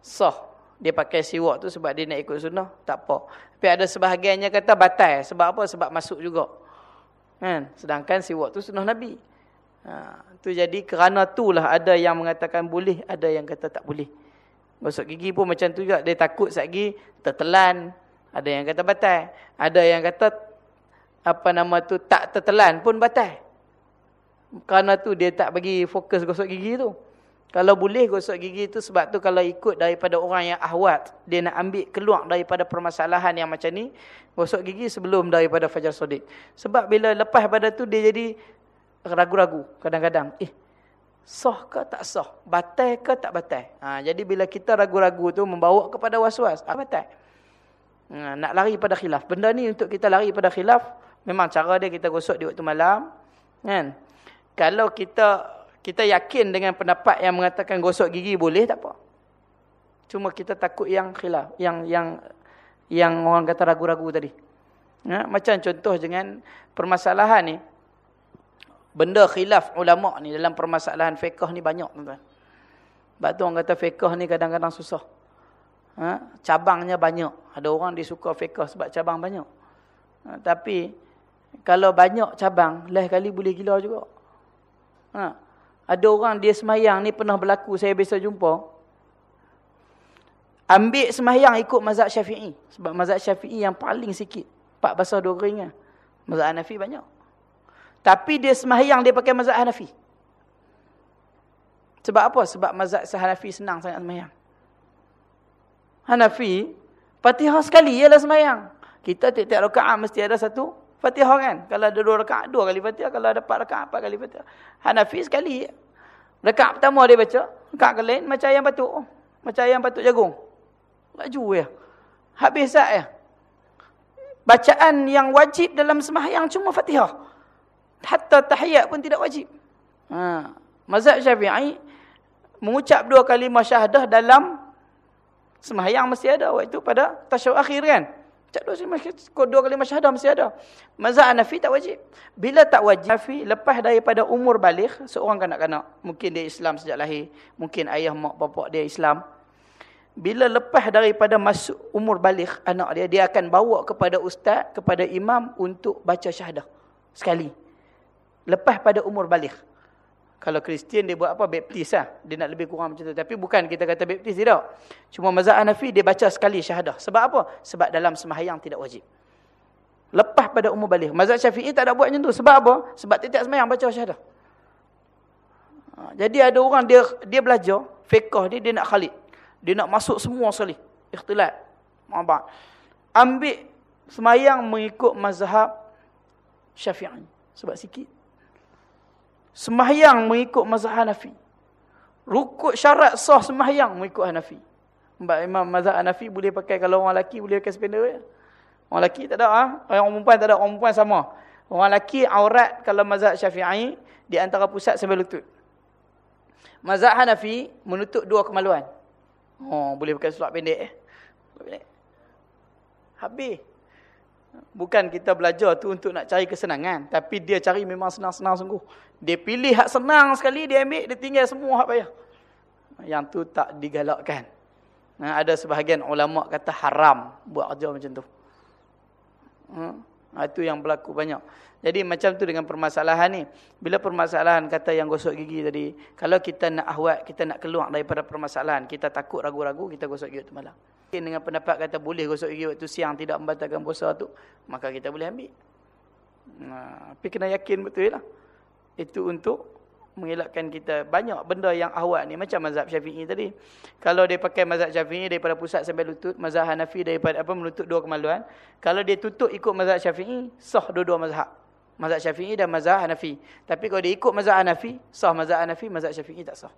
sah. Dia pakai siwak tu sebab dia nak ikut sunnah. Tak apa. Tapi ada sebahagiannya kata batal. Sebab apa? Sebab masuk juga. Kan? Sedangkan siwak tu sunnah Nabi. Ha, tu jadi kerana itulah ada yang mengatakan boleh. Ada yang kata tak boleh. Gosok gigi pun macam tu juga. Dia takut lagi tertelan. Ada yang kata batal. Ada yang kata apa nama tu tak tertelan pun batal. Kerana tu dia tak bagi fokus gosok gigi tu. Kalau boleh gosok gigi itu sebab tu kalau ikut daripada orang yang ahwat, dia nak ambil keluar daripada permasalahan yang macam ni, gosok gigi sebelum daripada fajar sodik. Sebab bila lepas pada tu dia jadi ragu-ragu kadang-kadang. Eh, sah ke tak sah? Batal ke tak batal? Ha, jadi bila kita ragu-ragu tu membawa kepada was-was, apa batal? Ha, nak lari pada khilaf. Benda ni untuk kita lari pada khilaf, memang cara dia kita gosok di waktu malam. Kan? Kalau kita kita yakin dengan pendapat yang mengatakan gosok gigi boleh tak apa. Cuma kita takut yang khilaf, yang yang yang orang kata ragu-ragu tadi. Ya, macam contoh dengan permasalahan ni. Benda khilaf ulama ni dalam permasalahan fiqh ni banyak tuan-tuan. Sebab tu orang kata fiqh ni kadang-kadang susah. Ha? cabangnya banyak. Ada orang dia suka fiqh sebab cabang banyak. Ha, tapi kalau banyak cabang, lain kali boleh gila juga. Ha? Ada orang dia semayang ni pernah berlaku saya biasa jumpa. Ambil semayang ikut mazhab syafi'i. Sebab mazhab syafi'i yang paling sikit. Empat basah dua kering. Mazhab Hanafi banyak. Tapi dia semayang dia pakai mazhab Hanafi. Sebab apa? Sebab mazhab Hanafi senang sangat semayang. Hanafi, fatihah sekali ialah semayang. Kita tiap-tiap rakaat mesti ada satu Fatihah kan? Kalau ada dua rakaat, dua kali Fatihah. Kalau ada empat rakaat, empat kali Fatihah. Hanafi sekali. Rakaat pertama dia baca. Rakaat ke lain, macam ayam batuk. Macam ayam batuk jagung. Laju ya. Habis sat ya. Bacaan yang wajib dalam semahyang cuma Fatihah. Hatta tahiyat pun tidak wajib. Ha. Mazhab syafi'i, mengucap dua kali masyahadah dalam semahyang mesti ada. Waktu pada tasyawak akhir kan? Tak dua, kau dua kali masyahadah mesti ada. Mazhab Hanafi tak wajib. Bila tak wajib, Hanafi lepas daripada umur balik, seorang kanak-kanak, mungkin dia Islam sejak lahir, mungkin ayah mak bapak dia Islam. Bila lepas daripada masuk umur balik anak dia, dia akan bawa kepada ustaz, kepada imam untuk baca syahadah. Sekali. Lepas pada umur balik. Kalau Kristian dia buat apa? Baptis lah. Dia nak lebih kurang macam tu. Tapi bukan kita kata baptis tidak. Cuma mazhab Hanafi dia baca sekali syahadah. Sebab apa? Sebab dalam sembahyang tidak wajib. Lepas pada umur balik. Mazhab Syafi'i tak ada buat macam tu. Sebab apa? Sebab tiap sembahyang baca syahadah. Ha, jadi ada orang dia dia belajar fiqh dia dia nak khalid. Dia nak masuk semua sekali. Ikhtilat. Maaf. Ambil sembahyang mengikut mazhab Syafi'i. Sebab sikit. Semahyang mengikut mazhab Hanafi. Rukuk syarat sah semahyang mengikut Hanafi. Mbak Imam mazhab Hanafi boleh pakai kalau orang lelaki boleh pakai spender ya. Orang lelaki tak ada ah, ha? orang perempuan tak ada, orang perempuan sama. Orang lelaki aurat kalau mazhab Syafi'i di antara pusat sampai lutut. Mazhab Hanafi menutup dua kemaluan. Oh, boleh pakai seluar pendek eh. Habis. Bukan kita belajar tu untuk nak cari kesenangan. Tapi dia cari memang senang-senang sungguh. Dia pilih hak senang sekali, dia ambil, dia tinggal semua hak payah. Yang tu tak digalakkan. Nah, ada sebahagian ulama kata haram buat kerja macam tu. Hmm? Itu yang berlaku banyak. Jadi macam tu dengan permasalahan ni. Bila permasalahan kata yang gosok gigi tadi. Kalau kita nak ahwat, kita nak keluar daripada permasalahan. Kita takut ragu-ragu, kita gosok gigi tu malam dengan pendapat kata boleh gosok gigi waktu siang tidak membatalkan puasa tu, maka kita boleh ambil. Nah, tapi kena yakin betul lah. Itu untuk mengelakkan kita banyak benda yang ahwat ni macam mazhab Syafi'i tadi. Kalau dia pakai mazhab Syafi'i daripada pusat sampai lutut, mazhab Hanafi daripada apa menutup dua kemaluan, kalau dia tutup ikut mazhab Syafi'i, sah dua-dua mazhab. Mazhab Syafi'i dan mazhab Hanafi. Tapi kalau dia ikut mazhab Hanafi, sah mazhab Hanafi, mazhab Syafi'i tak sah.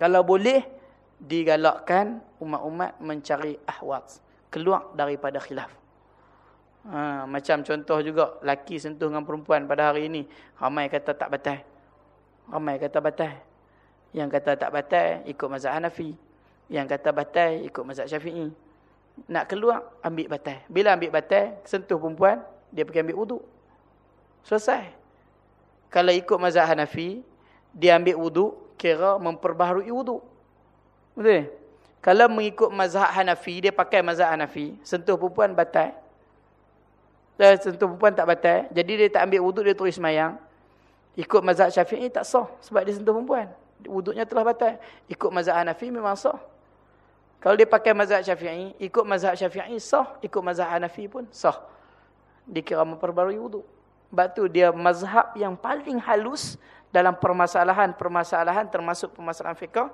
Kalau boleh digalakkan umat-umat mencari ahwat keluar daripada khilaf. Ha, macam contoh juga laki sentuh dengan perempuan pada hari ini ramai kata tak batal. Ramai kata batal. Yang kata tak batal ikut mazhab Hanafi. Yang kata batal ikut mazhab Syafi'i. Nak keluar, ambil batal. Bila ambil batal, sentuh perempuan, dia pergi ambil wuduk. Selesai. Kalau ikut mazhab Hanafi, dia ambil wuduk, kira memperbaharui wuduk. Betul? Kalau mengikut mazhab Hanafi, dia pakai mazhab Hanafi, sentuh perempuan batal. Dan sentuh perempuan tak batal. Jadi dia tak ambil wuduk, dia terus semayang. Ikut mazhab Syafi'i tak sah sebab dia sentuh perempuan. Wuduknya telah batal. Ikut mazhab Hanafi memang sah. Kalau dia pakai mazhab Syafi'i, ikut mazhab Syafi'i sah, ikut mazhab Hanafi pun sah. Dikira memperbarui wuduk. Sebab tu dia mazhab yang paling halus dalam permasalahan-permasalahan termasuk permasalahan fiqah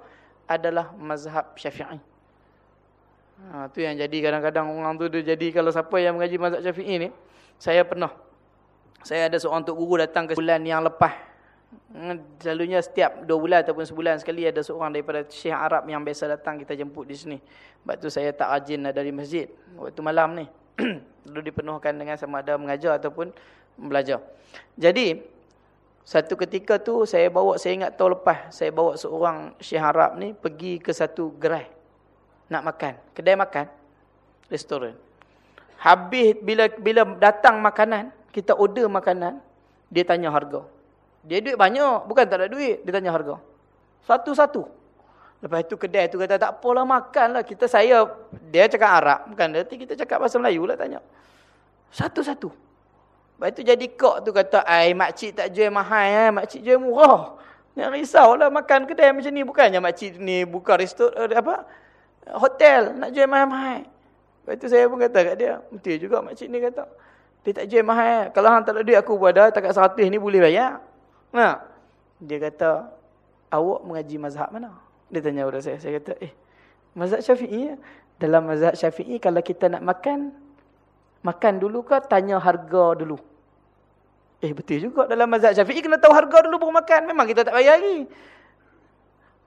adalah mazhab Syafi'i. Ha, tu yang jadi kadang-kadang orang tu dia jadi kalau siapa yang mengaji mazhab Syafi'i ni, saya pernah saya ada seorang tok guru datang ke bulan yang lepas. Hmm, selalunya setiap dua bulan ataupun sebulan sekali ada seorang daripada Syekh Arab yang biasa datang kita jemput di sini. Sebab tu saya tak rajin dari masjid waktu malam ni. Lalu dipenuhkan dengan sama ada mengajar ataupun belajar. Jadi satu ketika tu saya bawa saya ingat tahun lepas saya bawa seorang Syekh Arab ni pergi ke satu gerai nak makan, kedai makan, restoran. Habis bila bila datang makanan, kita order makanan, dia tanya harga. Dia duit banyak, bukan tak ada duit, dia tanya harga. Satu-satu. Lepas itu kedai tu kata tak apalah makanlah kita saya dia cakap Arab, bukan dia kita cakap bahasa Melayu lah tanya. Satu-satu. Lepas itu jadi kok tu kata, ai makcik tak jual mahal, eh. makcik jual murah. Yang risaulah makan kedai macam ni. Bukannya makcik ni buka restoran, eh, apa, hotel, nak jual mahal-mahal. Lepas itu saya pun kata kat dia, betul juga makcik ni kata. Dia tak jual mahal. Kalau hang tak ada duit aku buat dah, takat seratus ni boleh bayar. Nah, Dia kata, awak mengaji mazhab mana? Dia tanya kepada saya. Saya kata, eh, mazhab syafi'i ya? Dalam mazhab syafi'i, kalau kita nak makan, makan dulu ke tanya harga dulu? Eh betul juga dalam mazhab Syafi'i kena tahu harga dulu baru makan. Memang kita tak bayar lagi.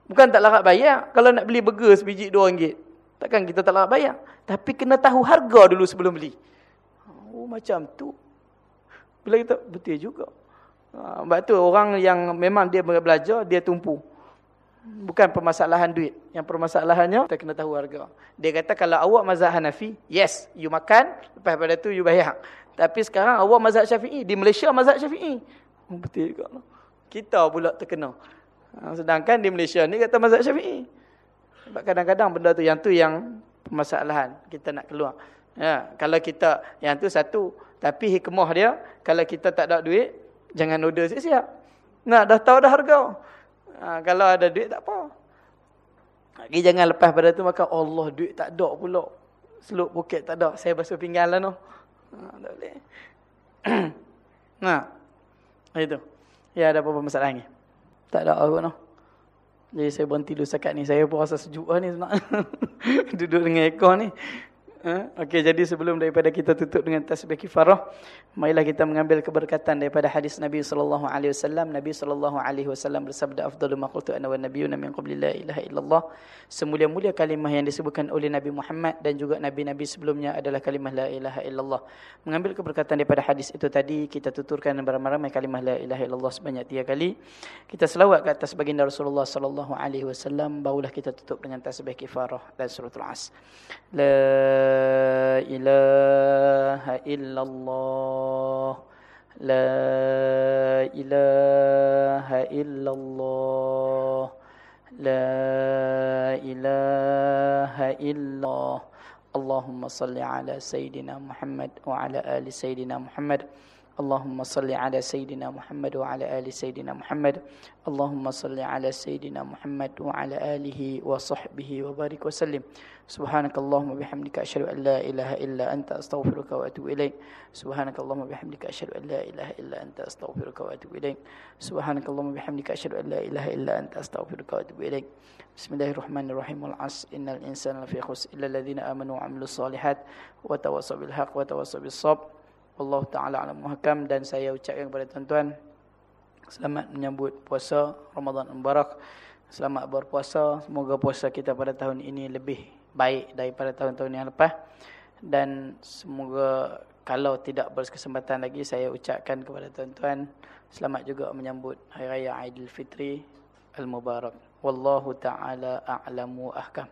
Bukan tak larat bayar. Kalau nak beli burger sebiji RM2. Takkan kita tak larat bayar. Tapi kena tahu harga dulu sebelum beli. Oh macam tu. Bila kita betul juga. Ha, sebab tu orang yang memang dia belajar dia tumpu. Bukan permasalahan duit. Yang permasalahannya kita kena tahu harga. Dia kata kalau awak mazhab Hanafi, yes, you makan, lepas pada tu you bayar. Tapi sekarang awak mazhab syafi'i. Di Malaysia mazhab syafi'i. Oh, betul juga. Kita pula terkena. Ha, sedangkan di Malaysia ni kata mazhab syafi'i. Sebab kadang-kadang benda tu yang tu yang permasalahan. Kita nak keluar. Ya, kalau kita yang tu satu. Tapi hikmah dia. Kalau kita tak ada duit. Jangan order siap-siap. Nak dah tahu dah harga. Ha, kalau ada duit tak apa. Lagi jangan lepas pada tu maka Allah duit tak ada pula. Seluk poket tak ada. Saya basuh pinggan lah no. Ha, tak boleh. nah. Itu. Ya ada apa-apa masalah ni? Tak ada apa no. Jadi saya berhenti dulu sekat ni. Saya pun rasa sejuk lah ni sebenarnya. Duduk dengan ekor ni. Ha? Okey, jadi sebelum daripada kita tutup dengan tasbih kifarah, marilah kita mengambil keberkatan daripada hadis Nabi sallallahu alaihi wasallam. Nabi sallallahu alaihi wasallam bersabda, "Afdhalu ma qultu ana wan nabiyyuna min qabli la ilaha illallah." Semulia-mulia kalimah yang disebutkan oleh Nabi Muhammad dan juga nabi-nabi sebelumnya adalah kalimah la ilaha illallah. Mengambil keberkatan daripada hadis itu tadi, kita tuturkan beramai-ramai kalimah la ilaha illallah sebanyak tiga kali. Kita selawat ke atas baginda Rasulullah sallallahu alaihi wasallam, barulah kita tutup dengan tasbih kifarah dan suratul as. La إله إلا الله لا إله إلا الله لا إله إلا الله اللهم صل على سيدنا محمد وعلى آل سيدنا محمد اللهم صل على سيدنا محمد وعلى آل سيدنا محمد اللهم صل على سيدنا محمد وعلى آله وصحبه وبارك وسلم سبحانك اللهم وبحمدك أشهد أن لا إله إلا أنت أستغفرك وأتوب إليك سبحانك اللهم وبحمدك أشهد أن لا إله إلا أنت أستغفرك وأتوب إليك سبحانك اللهم وبحمدك أشهد أن لا إله إلا أنت أستغفرك وأتوب إليك بسم الله الرحمن الرحيم والعصر إن الإنسان لفي خسر إلا الذين آمنوا وعملوا الصالحات وتواصوا بالحق وتواصوا بالصبر Allah Ta'ala alam muhakam dan saya ucapkan kepada tuan-tuan selamat menyambut puasa Ramadan Mubarak. Selamat berpuasa. Semoga puasa kita pada tahun ini lebih baik daripada tahun-tahun yang lepas. Dan semoga kalau tidak berkesempatan lagi saya ucapkan kepada tuan-tuan selamat juga menyambut Hari Raya Aidilfitri Al-Mubarak. Wallahu Ta'ala a'lamu ahkam